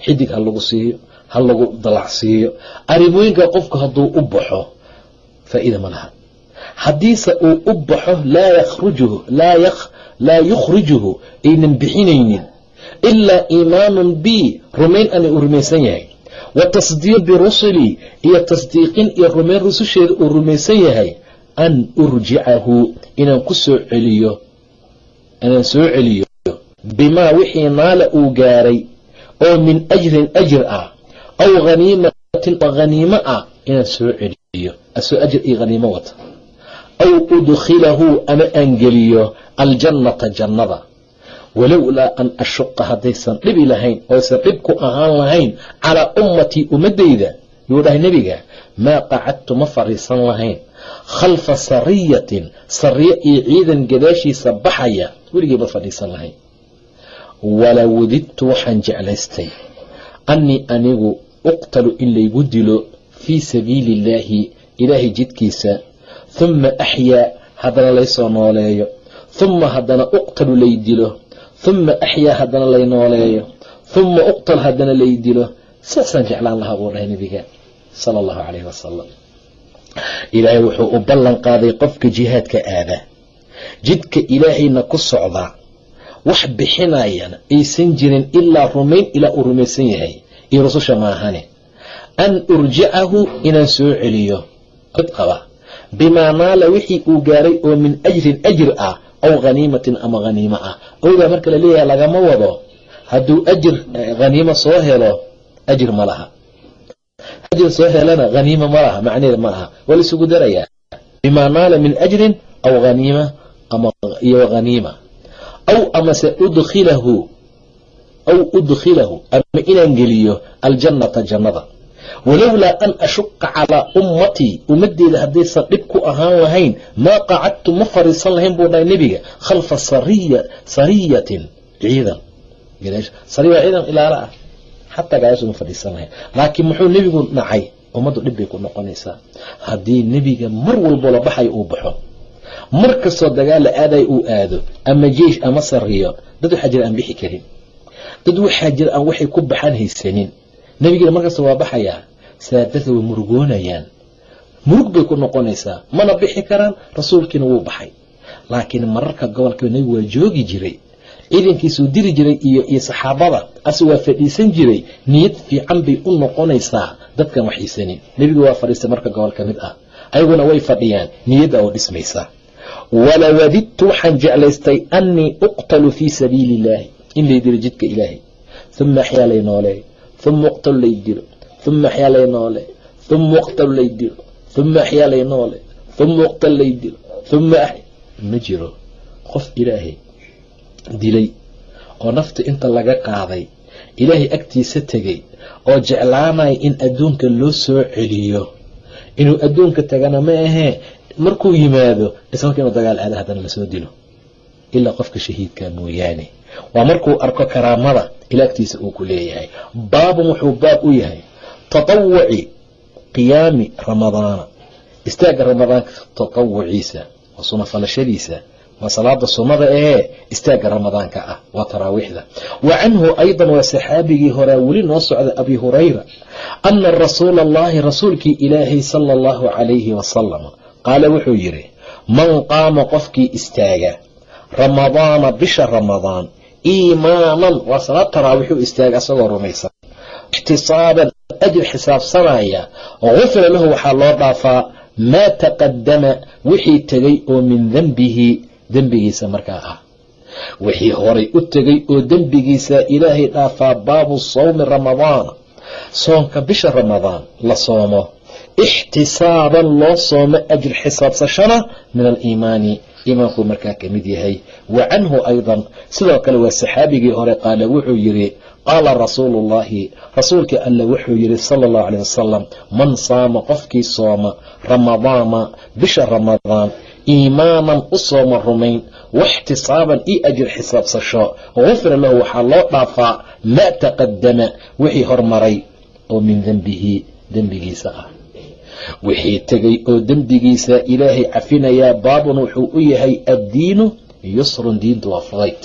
xidig ha lagu siiyo ha lagu dalacsiiyo arrimooyinka qofku hadduu u baxo faa'iida ma laha. Haddiise uu u baxo laa yukhrijuhu aynan bixinaynin ilaa iimaanun bi rumayn ana uu rumaysan yahay. Wa tasdiiq birusulii iyo tasdiiqin iyo rumayn rususheeda uu rumaysan yahay an urjicahu inaan ku soo celiyo inaan soo celiyo bimaa wixii naala uu gaaray oo min ajrin ajir ah aw haniimatin oo haniimo ah inaan soo celiyo asoo ajir iyo haniimo wata aw udkhilahu ama aan geliyo aljannata jannada walowlaa an ashuqa haddaysan dhibi lahayn oysan dhib ku ahaan lahayn calaa ummatii ummaddayda yuu dhahay nebiga maa qacadtu ma fadhiisan lahayn khalfa sariyatin sariyo iyo ciidan gadaashiisa baxaya weligay ma fadhiisan lahayn wala wadidtu waxaan jeclaystay annii anigu uqtalu in laygu dilo fii sabiili illaahi ilaahay jidkiisa humma axyaa haddana laysoo nooleeyo. Humma haddana uqtalu lay dilo. Humma axyaa haddana lay nooleeyo. Humma uqtal haddana lay dilo. Saasaan jeclaan lahaa buu dhahay nebiga sala allahu calayhi wasalam ilaahay wuxuu u ballan qaaday qofka jihaadka aada. Jidka ilaahayna ku socdaa. Wax bixinayana aysan jirin ilaa rumayn ilaa uu rumaysan yahay iyo rususha maahane an urjicahu inaan soo celiyo. Cid qaba. Bimaa naala wixii uu gaaray oo min ajrin ajir ah aw haniimatin ama haniimo ah. Owdaa marka la leeyahay lagama wado. Hadduu ajir haniimo soo helo ajir ma laha. Ajir soo helana haniimo ma laha macneed ma aha. Waa laisugu darayaa bimaa naala min ajrin aw haniima iyo haniima aw amase udkilahu aw udkhilahu ama inaan geliyo aljannata jannada walowlaa an ashuqa calaa ummatii ummaddeeda haddaysan dhib ku ahaan lahayn maa qacadtu ma fariisan lahayn buu dhahay nebiga khalfa sariyatin ciidan sariya ciidan ilaalo ah xataa gaashu ma fadhiisan lahayn laakiin muxuu nebigu nacay ummaddu dhib bay ku noqonaysaa haddii nebiga mar walbo la baxayo uu baxo mar kastoo dagaal la aadayo uu aado ama jeish ama sariyo dad waxaa jira aan bixi karin dad waxaa jira aan waxay ku baxaan haysanin. Nebigeena markasta waa baxayaa saadada way murugoonayaan. Murug bay ku noqonaysaa mana bixi karaan rasuulkiina wuu baxay. Laakiin mararka gobolka nebigu waa joogi jiray ciidankiisuu diri jiray iyo iyo saxaabada ase waa fadhiisan jiray niyad fiican bay u noqonaysaa dadkan waxaysanin nebigu waa fadhiistay marka gobol ka mid ah ayaguna way fadhiyaan niyadda oo dhismaysa. Wala wadidtu waxaan jeclaystay annii uqtalu fii sabiili illaahi in lay dilo jidka ilaahay uma axyaa lay nooleeyo uma uqtalu lay dilo uma axyaa lay noole uma uqtalu lay dilo uma axyaa lay noole uma uqtal lay dilo uma ma jiro. Qof ilaahay dilay oo nafta inta laga qaaday ilaahay agtiisa tegay oo jeclaanaya in adduunka loo soo celiyo. Inuu adduunka tagana ma ahee markuu yimaado ismarka inuu dagaal aada haddana la soo dilo. Ilaa qofka shahiidka mooyaane waa markuu arko karaamada ila agtiisa uu ku leeyahay. Baabun wuxuu baab u yahay. Tatawuci qiyaami ramadaana istaagga ramadaanka tatawuciisa waa suna falashadiisa waa salaada sunnada ahee istaagga ramadaanka ah waa taraawiixda wa canhu aydan waa saxaabigii horaa weli noo socda abi hurayra ana rasuula allahi rasuulkii ilaahay sala allahu calayhi wasalam qaala wuxuu yidhi man qaama qofkii istaaga ramadaana bisha ramadaan iimaanan. Waa salaad taraawiixuu istaaga asagoo rumaysan. Ixtisaaban ajir xisaabsanaya. Gufira lahu waxaa loo dhaafaa maa taqadama wixii tegay oo min dembihi dembigiisa markaa ah. Wixii horay u tegay oo dembigiisa ilaahay dhaafaa baabu sawmi ramadaana soonka bisha ramadaan la soomo ixtisaaban loo soomo ajir xisaabsashana min aliimaani iimaankuu markaa ka mid yahay wa canhu aydan sidoo kale waa saxaabigii hore qaala wuxuu yidhi qaala rasuulu ullaahi rasuulkii alle wuxuu yidhi sala allahu caleyh wasalam man saama qofkii sooma ramadaana bisha ramadaan iimaanan u sooma rumayn waxtisaaban io ajir xisaabsasho gufira lahu waxaa loo dhaafaa maa taqadama wixii hormaray oo min dembihi dembigiisa ah wixii tegay oo dembigiisa ilaahay cafinayaa baabun wuxuu u yahay addiinu yusrun diintu waa fudayd.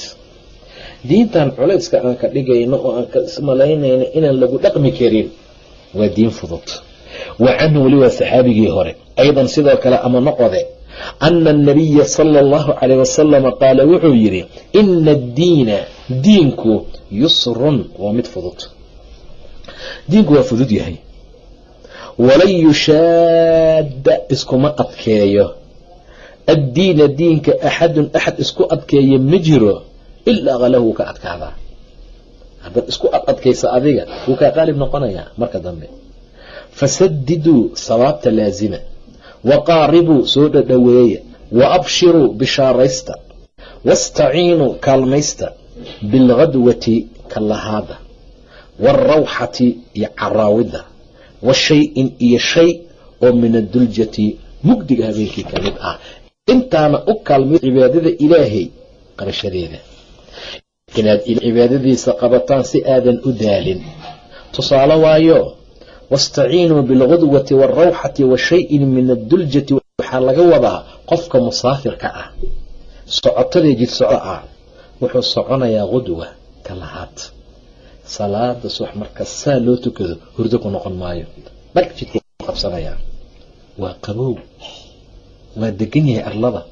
Diintan culayska aan ka dhigayno oo aan ka ismalaynayno inaan lagu dhaqmi karin waa diin fudud. Wa canhu weli saxaabigii hore. Aydan sidoo kale ama noqode ana anabiya sala allahu calayh wasalama qaala wuxuu yidhi ina addiina diinku yusrun waa mid fudud. Diinku waa fudud yahay walan yushaadda iskuma adkeeyo. Addiina diinka axadun axad isku adkeeya ma jiro ilaa kalahu wuu ka adkaadaa haddaad isku adadkaysa adiga wuu kaa qaalib noqonayaa marka dambe. Fasadiduu sawaabta laazima. Wa qaaribuu soo dhadhoweeya wa abshiruu bishaaraysta. Wastaciinuu kaalmaysta. Bilghadwati kallahaada waarawxati iyo caraawidda wa shay-in iyo shay oo min aduljati mugdiga habeenkii ka mid ah. Intaana u kaalmay cibaadada ilaahay qarashadeeda. Inaad cibaadadiisa qabataan si aadan u daalin. Tusaale waayo wastaciinuu bilgudwati waarawxati wa shay-in min adduljati waxaa laga wadaa qofka musaafirka ah. Socotadee jid socdo ah wuxuu soconayaa qudwa ka lahaad salaada subax marka saa loo tukado hurdo ku noqon maayo. Dhag jidku qabsanayaa. Waa qabow. Waa degan yahay arlada.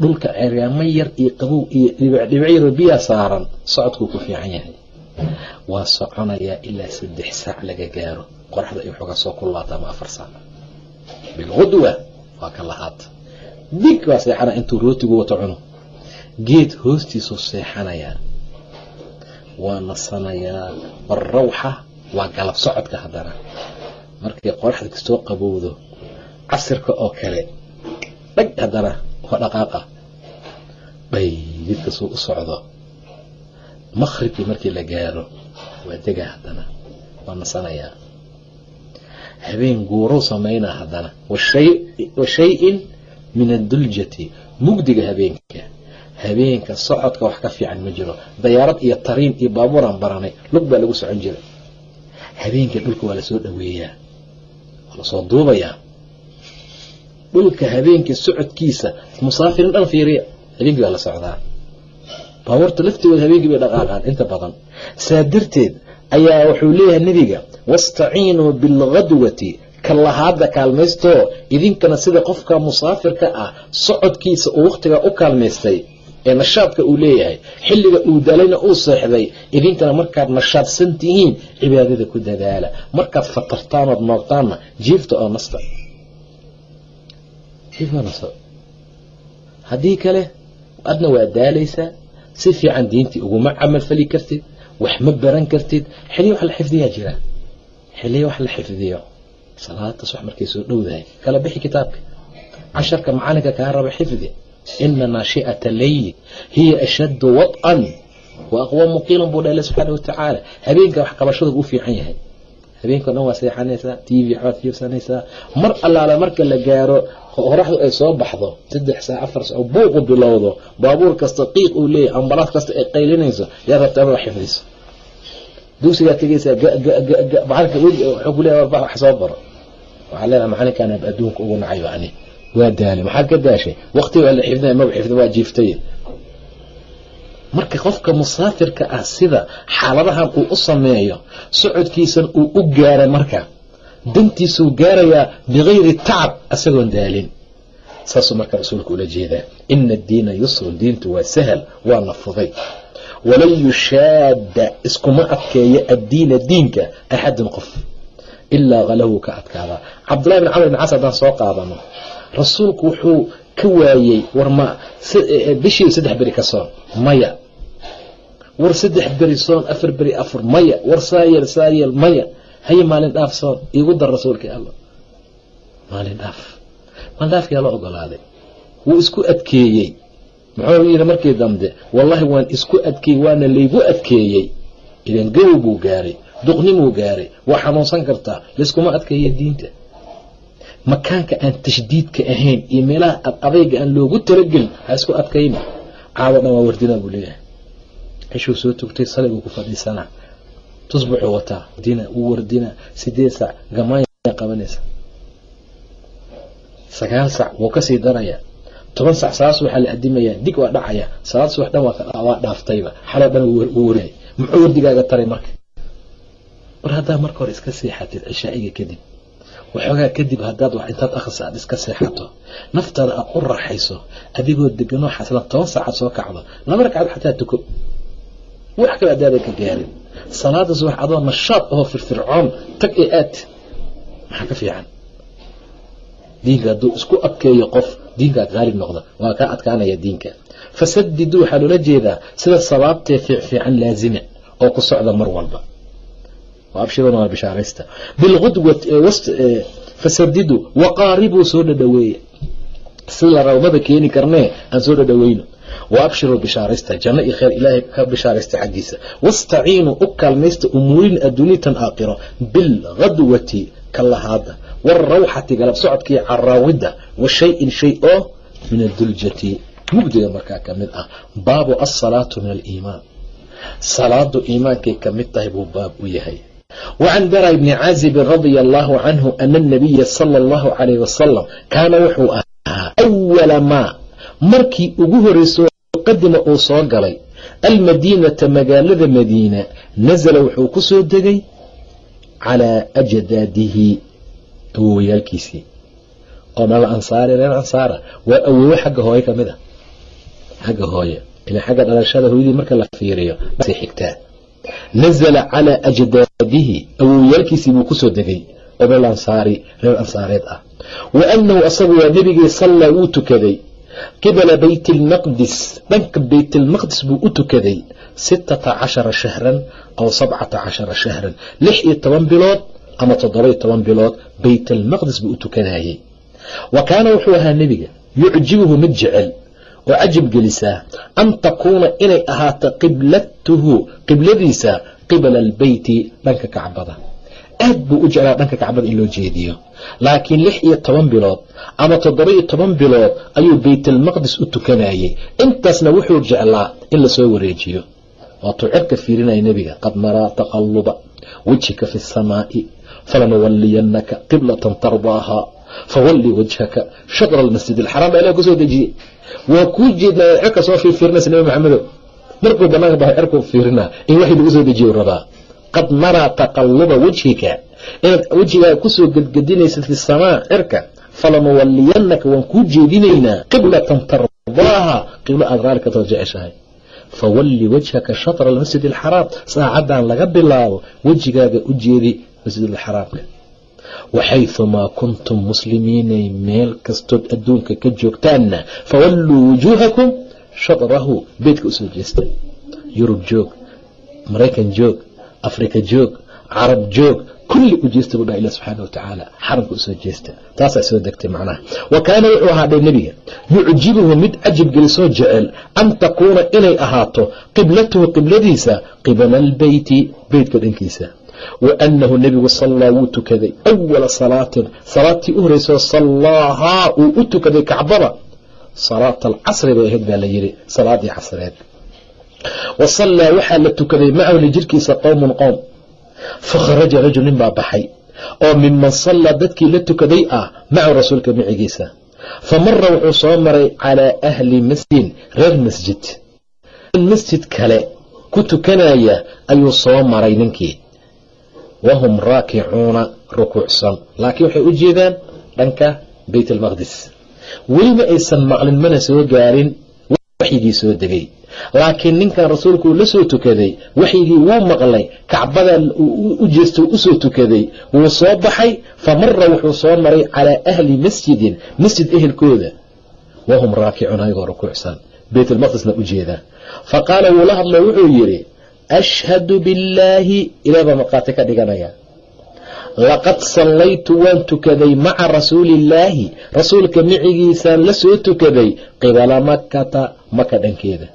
Dhulka ceryaamo yar iyo qabow iyo dhibicdhibiciro biyaa saaran socodkuu ku fiican yahay. Waa soconayaa ilaa saddex saac laga gaaro. Qoraxda ay waxoogaa soo kullaata ama afar saac bilqudwa waa ka lahaad. Dig waa seexana intuu rootigu wato cuno. Geed hoostiisuu seexanayaa waa nasanayaa warawxa waa galab socodka haddana. Markay qoraxda kastoo qabowdo casirka oo kale dhag haddana waa dhaqaaqa bay jidkasuu u socdo. Maqhribkii markii la gaaro waa degaa haddana waa nasanayaa habeen guuruu samaynaa haddana wa shay-in min adduljati mugdiga habeenka habeenka socodka wax ka fiican ma jiro. Dayaarad iyo tariin iyo baabuuraan baranay lug baa lagu socon jira habeenkii dhulka waa la soo dhoweeyaa waa la soo duubayaa. Dhulka habeenkii socodkiisa musaafirin dhan fiiriya habeenkii baa la socdaa. Baabuurta laftigooda habeenkii bay dhaqaaqaan inta badan. Saa darteed ayaa wuxuu leeyahay nebiga wastaciinuu bilghadwati kallahaada kaalmaystoo idinkana sida qofka musaafirka ah socodkiisa uu wakhtigaa u kaalmaystay ee nashaadka uu leeyahay xilliga uu dalayna uu seexday idinkana markaad nashaadsan tihiin cibaadada ku dadaala. Markaad fatartaan ood jiifta oo nasta haddii kale adna waa daalaysaa si fiican diintii uguma camalfali kartid wax ma baran kartid xiliya wax la xifdiyaa jira. Xiliya wax la xifdiyo. Salaada subax markay soo dhowdahay kala bixi kitaabka. Casharka macalinka kaa raba xifdi ina naashi'ata leyli hiya ashaddu wad'an wa aqwamu qiilan buu dhahla subxaana watacaala habeenka wax qabashada u fiican yahay habeenka dhan waa seexanaysaa t v waxbaad fiirsanaysaa mar allaala marka la gaaro qoraxdu ay soo baxdo saddex saac afar saac buuqu bilowdo baabuur kasta qiiq uu leeyahy ambalaas kasta ay qaylinayso yaa rabta ama wax xifdiso dugsigaa tegaysaa macalinka weli wuxuu ku warbax wax soo baro waxaa leedahay macalinkaan adduunka ugu nacayo ani waa daali maxaad ka daashay? Waqti waa la xifdinaya maba xifdin waa jiiftay. Marka qofka musaafirka ah sida xaaladahan uu u sameeyo socodkiisan uu u gaara marka dantiisuu gaarayaa bikayri tacab isagoon daalin. Saasuu marka rasuulka ula jeedaa ina addiina yusrun diintu waa sahal waana fuday. Walan yushaadda iskuma adkeeyo addiina diinka axadun qof ilaa halahu ka adkaadaa cabdullahi bin camr bin cas haddaan soo qaadano rasuulku wuxuu ka waayey war ma bishii saddex beri ka soon maya. War saddex beri soon afar beri afur maya. War saayeel saayeel maya. Haye maalin dhaaf soon iigu dar rasuulkii alla. Maalin dhaaf. Maalin dhaafkiyaa la ogolaaday. Wuu isku adkeeyey. Muxuu yidhi markii dambe wallahi waan isku adkeeyey waana laygu adkeeyey. Idan gow buu gaaray duqnimuu gaaray waa xanuunsan kartaa layskuma adkeeya diinta makaanka aan tashdiidka ahayn iyo meelaha adayga aan loogu talagelin ha isku adkayna caawo dhan waa wardinaa buu leeyahay. Cishuu soo tugtay saliguu ku fadhiisanaa. Tusbuxuu wataa. Dina wuu wardinaa sideed sac gamaanya qabanaysa. Sagaal sac wuu ka sii darayaa toban sac salaad subaxaa la adimayaa dig waa dhacaya. Salaad subax dhan waa dhaaftayba. Xaloo dhan wuu wareegay. Muxuu wardigaaga taray marka? War haddaa marka hore iska seexatid cishaa'iga kadib waxoogaa kadib haddaad wax intaad akhris aad iska seexato. Naftaada aad u raaxayso adigoo deganoo xaslan toban saacaad soo kacdo. Laba ragcad xataa tuko. Wax kale adaadan ka gaarin. Salaada subax adoo nashaad ahoo firfircoon tag ee aad. Maxaa ka fiican? Diinka hadduu isku adkeeyo qof diinkaa qaalib noqda waa kaa adkaanaya diinka. Fasadiduu waxaa loola jeedaa sida sabaabtee fiicfiican laazime oo ku socda mar walba abshiruna waa bishaaraysta fasadiduu waqaaribuu soo dhadhaweeya sida rawmada keeni karnee aan soo dhadhaweyno wa bishaaraysta janno iyo khayr ilaahay ka bishaaraysta xaggiisa wastaciinuu u kaalmaysta umuurin adduunitan aakhiro bilghadwati kalahaada warawxati galab socodkii caraawida wa shay oo min aduljati mugdiga markaa ka ah baabu asalaatu min aliimaan salaadu iimaankay ka tahay buu baab u yahay وcan bara bni caazibin radia allahu canhu ana anabiya sala allahu calayh wasalam kaana wuxuu ahaa awala maa markii ugu horreysoo qadima uu soo galay almadiinata magaalada madiina nasala wuxuu ku soo degay calaa ajdaadihi awowayaalkiisii oo mal ansaari reer ansaara waa awowe xagga hooye ka mid a xagga hooye ila xagga dhalashada hooyadii marka la fiiriyo xigtaa nazala calaa ajdaadi ajdaadihi awowyaalkiisii buu ku soo degay oo meel ansaari reer ansaareed ah. Wa anahu asagu waa nebigii sallaa wuu tukaday qibala bayt اlmaqdis dhanka bayt اlmaqdis buu u tukaday sitata cashara shahran aw sabcata cashara shahran lix iyo toban bilood ama toddoba iyo toban bilood bayt almaqdis buu u tukanayay. Wa kaana wuxuu ahaa nebiga yucjibuhu mid jecel oo cajab gelisaa an takuuna inay ahaato qiblatuhu qibladiisa qibala albeyti dhanka kacbada aad buu u jeclaa dhanka kacbada in loo jeediyo laakiin lix iyo toban bilood ama toddoba iyo toban bilood ayuu baytalmaqdis u tukanayay intaasna wuxuu jeclaa in la soo wareejiyo waatuu cerka fiirinaya nebiga qad naraa taqaluba wejhika fi samaa'i falanuwaliyanaka qiblatan tardaaha fawalli wajhaka shadra almasjid alxaraam baa ilah ku soo dejiyey waa kuu jeednaa cerka soo fiirfiirinaysa nabi maxamedow markuu banaanka bahay cerkuu fiirinaa in waxii lagu soo dejiyo rabaa. Qad naraa taqaluba wejhika inaad wejigaaga ku soo gedgedinaysa fi cirka falanuwaliyanaka waan kuu jeedinaynaa qiblatan tardaaha. Qiblo aad raali ka jeceshahay. Fawalli wajhaka shatra almasjid alxaraam saacadan laga bilaabo wejigaaga u jeedi masjidulxaraamka waxayumaa kuntum muslimiinay meel kastood adduunka ka joogtaanna fawalluu wujuuhakum shadrahu beedka u soo jeesta yurub joog maraykan joog afrika joog carab joog kulli u jeesta buu dhaha ilah subxaana wa tacaala u soo jeesta taasaa soo degtay macnaha wa kaana wuxuu ahaa dhe nebiga yucjibuhu mid cajib gelisoo jecel an takuuna inay ahaato qiblatuhu qibladiisa qibala albeyti beytka dhankiisa wa annahu nebigu sallaa wuu tukaday awala salaatin salaatii u horreysoo sallaahaa uu u tukaday kacbada salaata alcasri bay ahayd baa la yidhi salaadii casreed wa sallaa waxaa la tukaday macahu la jirkiisa qowmun qowm fakharaja rajul nin baa baxay oo minman sallaa dadkii la tukaday ah macahu rasuulka micigiisa. Fa mara wuxuu soo maray calaa ahli masjidin reer masjid. Masjid kale ku tukanaya ayuu soo maray ninkii. Wahum raakicuuna rukuucsan laakiin waxay u jeedaan dhanka bayt almaqdis welima aysan maqlin mana soo gaarin. Waxyigii soo degay. Laakiin ninkan rasuulku uu la soo tukaday waxyigii wuu maqlay. Kacbadaa u jeesta u soo tukaday. Wuu soo baxay. Fa mara wuxuu soo maray calaa ahli masjidin masjid ehelkooda. Wahum raakicuun ayagoo rukuucsan bayt almaqdisna u jeeda. Fa qaala wuu la hadlo wuxuu yidhi ashhadu billaahi ilah baa markhaati ka dhiganaya laqad sallaytu waan tukaday maca rasuuliillaahi. Rasuulka micigiisaan la soo tukaday qibala makata maka dhankeeda.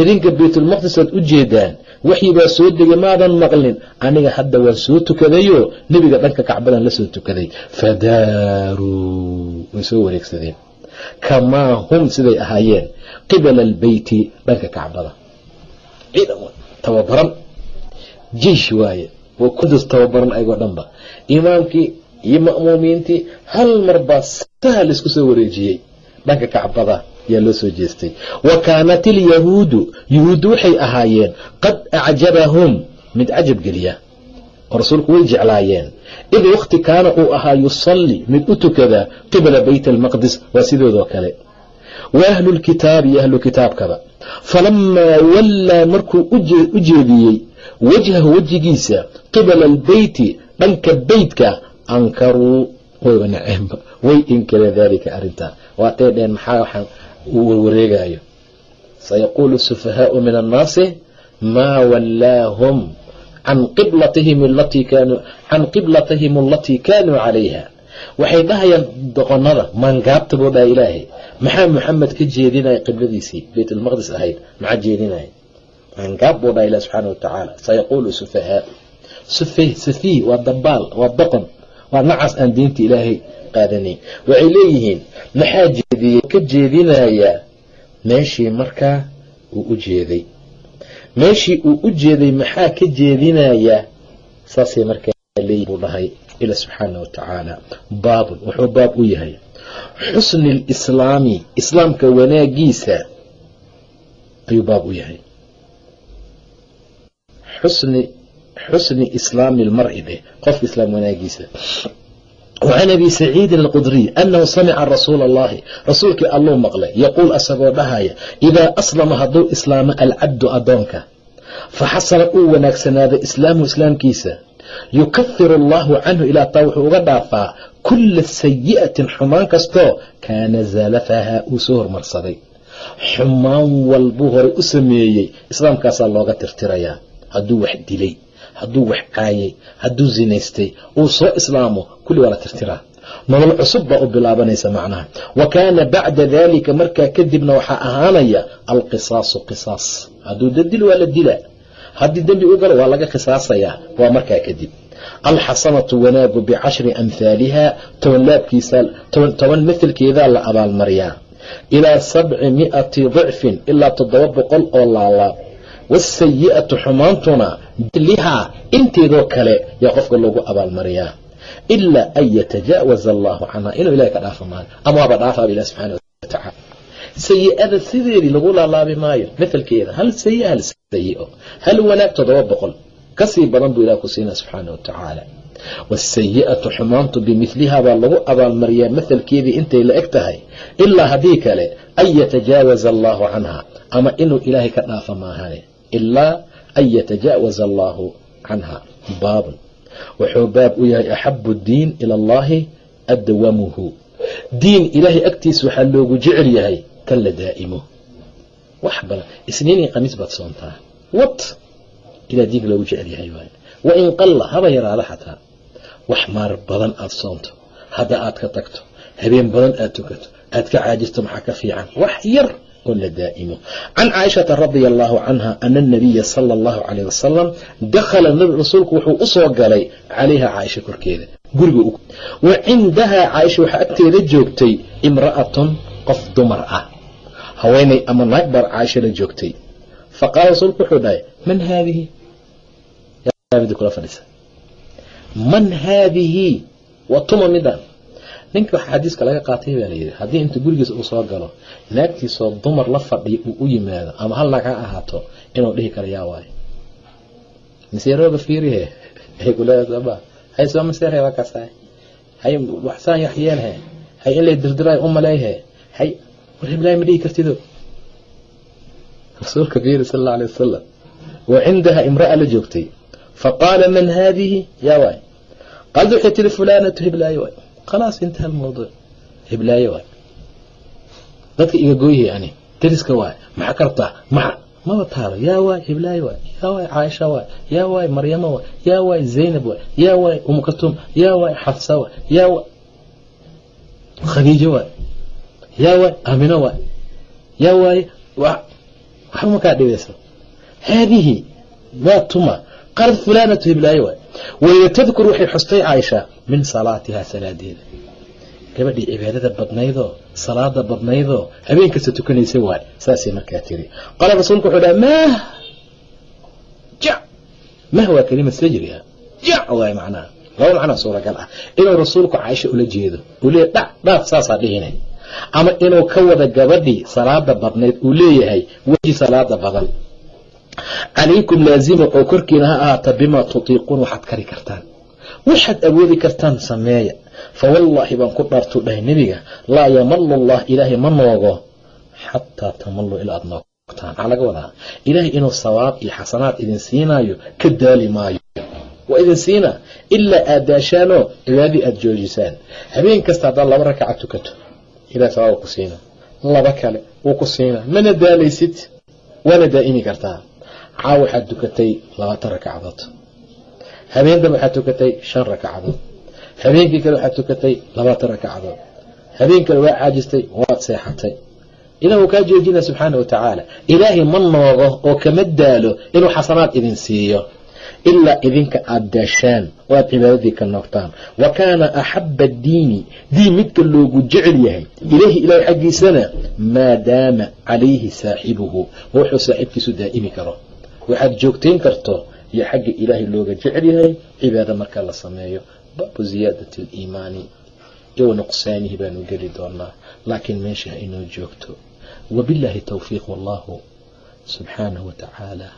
Idinka baytulmaqdis aad u jeedaan waxii soo degay maadan maqlin. Aniga hadda waan soo tukadayoo nebiga dhanka kacbadan la soo tukaday. Fadaaruu way soo wareegsadeen. Kamaa hum siday ahaayeen. Qibala albeyti dhanka kacbada. Tababaran. Jeish waaye waa kudus tababaran ayagoo dhanba. Imaamkii iyo ma'muumiintii hal mar baa saha la isku soo wareejiyey. Dhanka kacbada yaa loo soo jeestay. Wa kaanat ilyahuudu yahuuddu waxay ahaayeen qad acjabahum. Mid cajab geliya oo rasuulku way jeclaayeen. Id wakti kaana uu ahaa yusalli mid u tukada qibla bayt almaqdis waa sidoodoo kale. Wa ahlu lkitaabi iyo ahlu kitaabkaba. Falamaa wallaa markuu u jeediyey wajhahu wejigiisa qibala albeyti dhanka beytka ankaruu wayba naceenba way inkireen daalika arrintaa waatay dheen maxaa waxaan uu warwareegayo sayaquulu sufahaau min annaasi maa wallaahum can qiblatihim alatii kaanuu calayha. Waxay dhahayaan doqonada maangaabta buu dhaha ilaahay. Maxaa muxamed ka jeedinaya qibladiisii? Baytulmaqdis ahayd maxaa jeedinaya maangaab buu dhaha ilah subxaana wa tacaala sayaquulu sufahaau safih waa dabaal waa doqon waa nacaas aan diinta ilaahay qaadanayn waxay leeyihiin maxaa jeediyey ka jeedinayaa meeshii markaa uu u jeeday. Meeshii uu u jeeday maxaa ka jeedinayaa saasay markaa leeyihiin buu dhahay ila subxaana wa tacaala baabun wuxuu baab u yahay. Xusni lislaami islaamka wanaagiisa ayuu baab u yahay xusni xusni islaami lmari dheh qofka islaam wanaagiisa وcan abi saciidin alqudriy anahu samica rasuula allahi rasuulkii alluu maqlay yaquul asagoo dhahaya idaa aslama hadduu islaamo alcabdu adoonka faxasana uu wanaagsanaado islaamuhu islaamkiisa yukafiru allahu canhu ilaa taa wuxuu uga dhaafaa kula sayi'atin xumaan kastoo kaana zaalafahaa uu soo hormarsaday. Xumaan walbuu horay u sameeyey islaamkaasaa looga tirtirayaa hadduu wax dilay hadduu wax caayay hadduu zinaystay uu soo islaamo kulli waa la tirtiraa. Nolol cusub baa u bilaabanaysa macnaha. Wa kaana bacda daalika markaa kadibna waxaa ahaanaya alqisaasu qisaas. Hadduu dadil waa la dilaa. Haddii dembi u galo waa laga qisaasayaa waa markaa kadib. Alxasanatu wanaagu bicashri amhaaliha toban laabkiisa toban mithilkeedaa la abaalmariyaa. Ilaa sabci mi'ati dicfin ilaa toddoba boqol oo laalaab wasayi'atu xumaantuna lihaa inteedoo kale yaa qofka loogu abaalmariyaa ilaa an yatajaawaza allaahu canha inuu ilahay ka dhaafa maayo ama waaba dhaafaaba ilah subxaana watacaala sayi-ada sideedii lagu laalaabi maayo mithilkeeda hal sayi hal sayi-o hal wanaag toddoba boqol ka sii badan buu ilah ku siinaa subxaana wa tacaala waasayi'atu xumaantu bimilihaa baa lagu abaalmariyaa mathalkeedii intay la eg tahay ilaa haddii kale an yatajaawaza allaahu canha ama inuu ilaahay ka dhaafa maahane ilaa an yatajaawaza allaahu canha baabun wuxuu baab u yahay axabu diin ila allahi adwamuhu diin ilaahay agtiisa waxaa loogu jecel yahay kan la daa'imo wax badan isniinii khamiis baad soontaa wat ilaa diinka loogu jecel yahay waay wa in qalla haba yaraada xataa wax maar badan aada soonto hadda aad ka tagto habeen badan aad tukato aad ka caajisto maxaa ka fiican wax yar oo la daa'imo can caaishata radia allaahu canha ana anabiya sala allahu calayh wasalam dakhala rasuulku wuxuu u soo galay calayha caaisha korkeeda guriga wa cindahaa caaisha waxaa agteeda joogtay imra'atun qof dumar ah haweenay ama naag baar caaisha la joogtay faqaala rasuulku wuxuu dhahay man haadihi man haadihi waa tuma midan ninka waxa xadiiska laga qaatay baa layidhi haddii inta gurigiisa uu soo galo naagtiisoo dumar la fadhiya uu u yimaado ama hal naag ha ahaato inuu dhihi karo yaa waayo maseerooba fiirihe hay [LAUGHS] kuleedaaba hay soo maseerhe waa kasahay hay waxsaan yaxyeelhe hay in lay u maleeyhe hay war heblaay ma dhihi kartido rasuulka fiiri sal alla alay wasalam wa cindaha imra'a la joogtay faqaala man haadihi? Yaa waay qaalda waxay tiri fulaanatu hiblaayo waay khalaas intaha almawduuc hiblaayo waay dadka iga gooyhay ani dariska waay maxaa kartaa maxa maba taalo yaa waay hiblaayo waay yaa waay caaisha waay yaa waay maryamo waay yaa waay zaynab waay yaa waay umkatum yaa waay xafsa waay yaa waay khadiijo waay yaa waay aamino waay yaa waay waxba makaa dhibaysa haadihi waa tuma qaalad fulaanatu hiblaayo waay waya tadkur waxay xustay caaisha min salaatihaa salaadeeda gabadhii cibaadada badnaydoo salaada badnaydoo habeen kasta tukanaysa waay saasay markaa tiri. Qaala rasuulku wuxuu dhaha mah ja. Mah waa kelima sajriha ja waay macnaha laba macnaa suuragal ah. Inuu rasuulku caaisha ula jeedo uu leeya dhac dhaaf saasaa dhihinay ama inuu ka wada gabadhii salaada badnayd uu leeyahay weji salaada badan calaykum laazima oo korkiina ha ahaata bimaa tutiiquun waxaad kari kartaan. Waxaad awoodi kartaan sameeya. Fa wallaahi baan ku dhaartuu dhahay nebiga laa yamalu allah ilaahay ma noogo. Xataa tamallu ilaa noogtaan maxaa laga wadaa ilaahay inuu sawaab iyo xasanaad idin siinaayo ka daali maayo. Waa idin siina ilaa aad daashaanoo cibaadadii aada joojisaan. Habeen kasta haddaad laba rakaca tukato ilahay sawaab ku siina laba kale wuu ku siina. Mana daalaysid waana daa'imi kartaa caaw waxaad tukatay labaatan rakacadood habeendaba waxaad tukatay shan rakacadood habeenkii kale waxaad tukatay labaatan rakacadood habeen kale waa caajistay waad seexatay. Ilah wuu kaa joojina subxaana wa tacaala. Ilaahay ma noogo oo kama daalo inuu xasanaad idin siiyo ilaa idinka aada daashaan oo aad cibaadadii ka noogtaan wa kaana axaba addiini diin midka loogu jecel yahay. Ilayhi ilahay xaggiisana maa daama calayhi saaxibuhu wuxuu saaxiibkiisu daa'imi karo waxaad joogtayn karto iyo xagga ilaahay looga jecel yahay cibaado markaa la sameeyo baabu ziyaadati aliimaani iyo nuqsaanihi baanu geli doonaa. Laakiin meesha inoo joogto. Wabilaahi towfiiq wallahu subxaanahu wa tacaala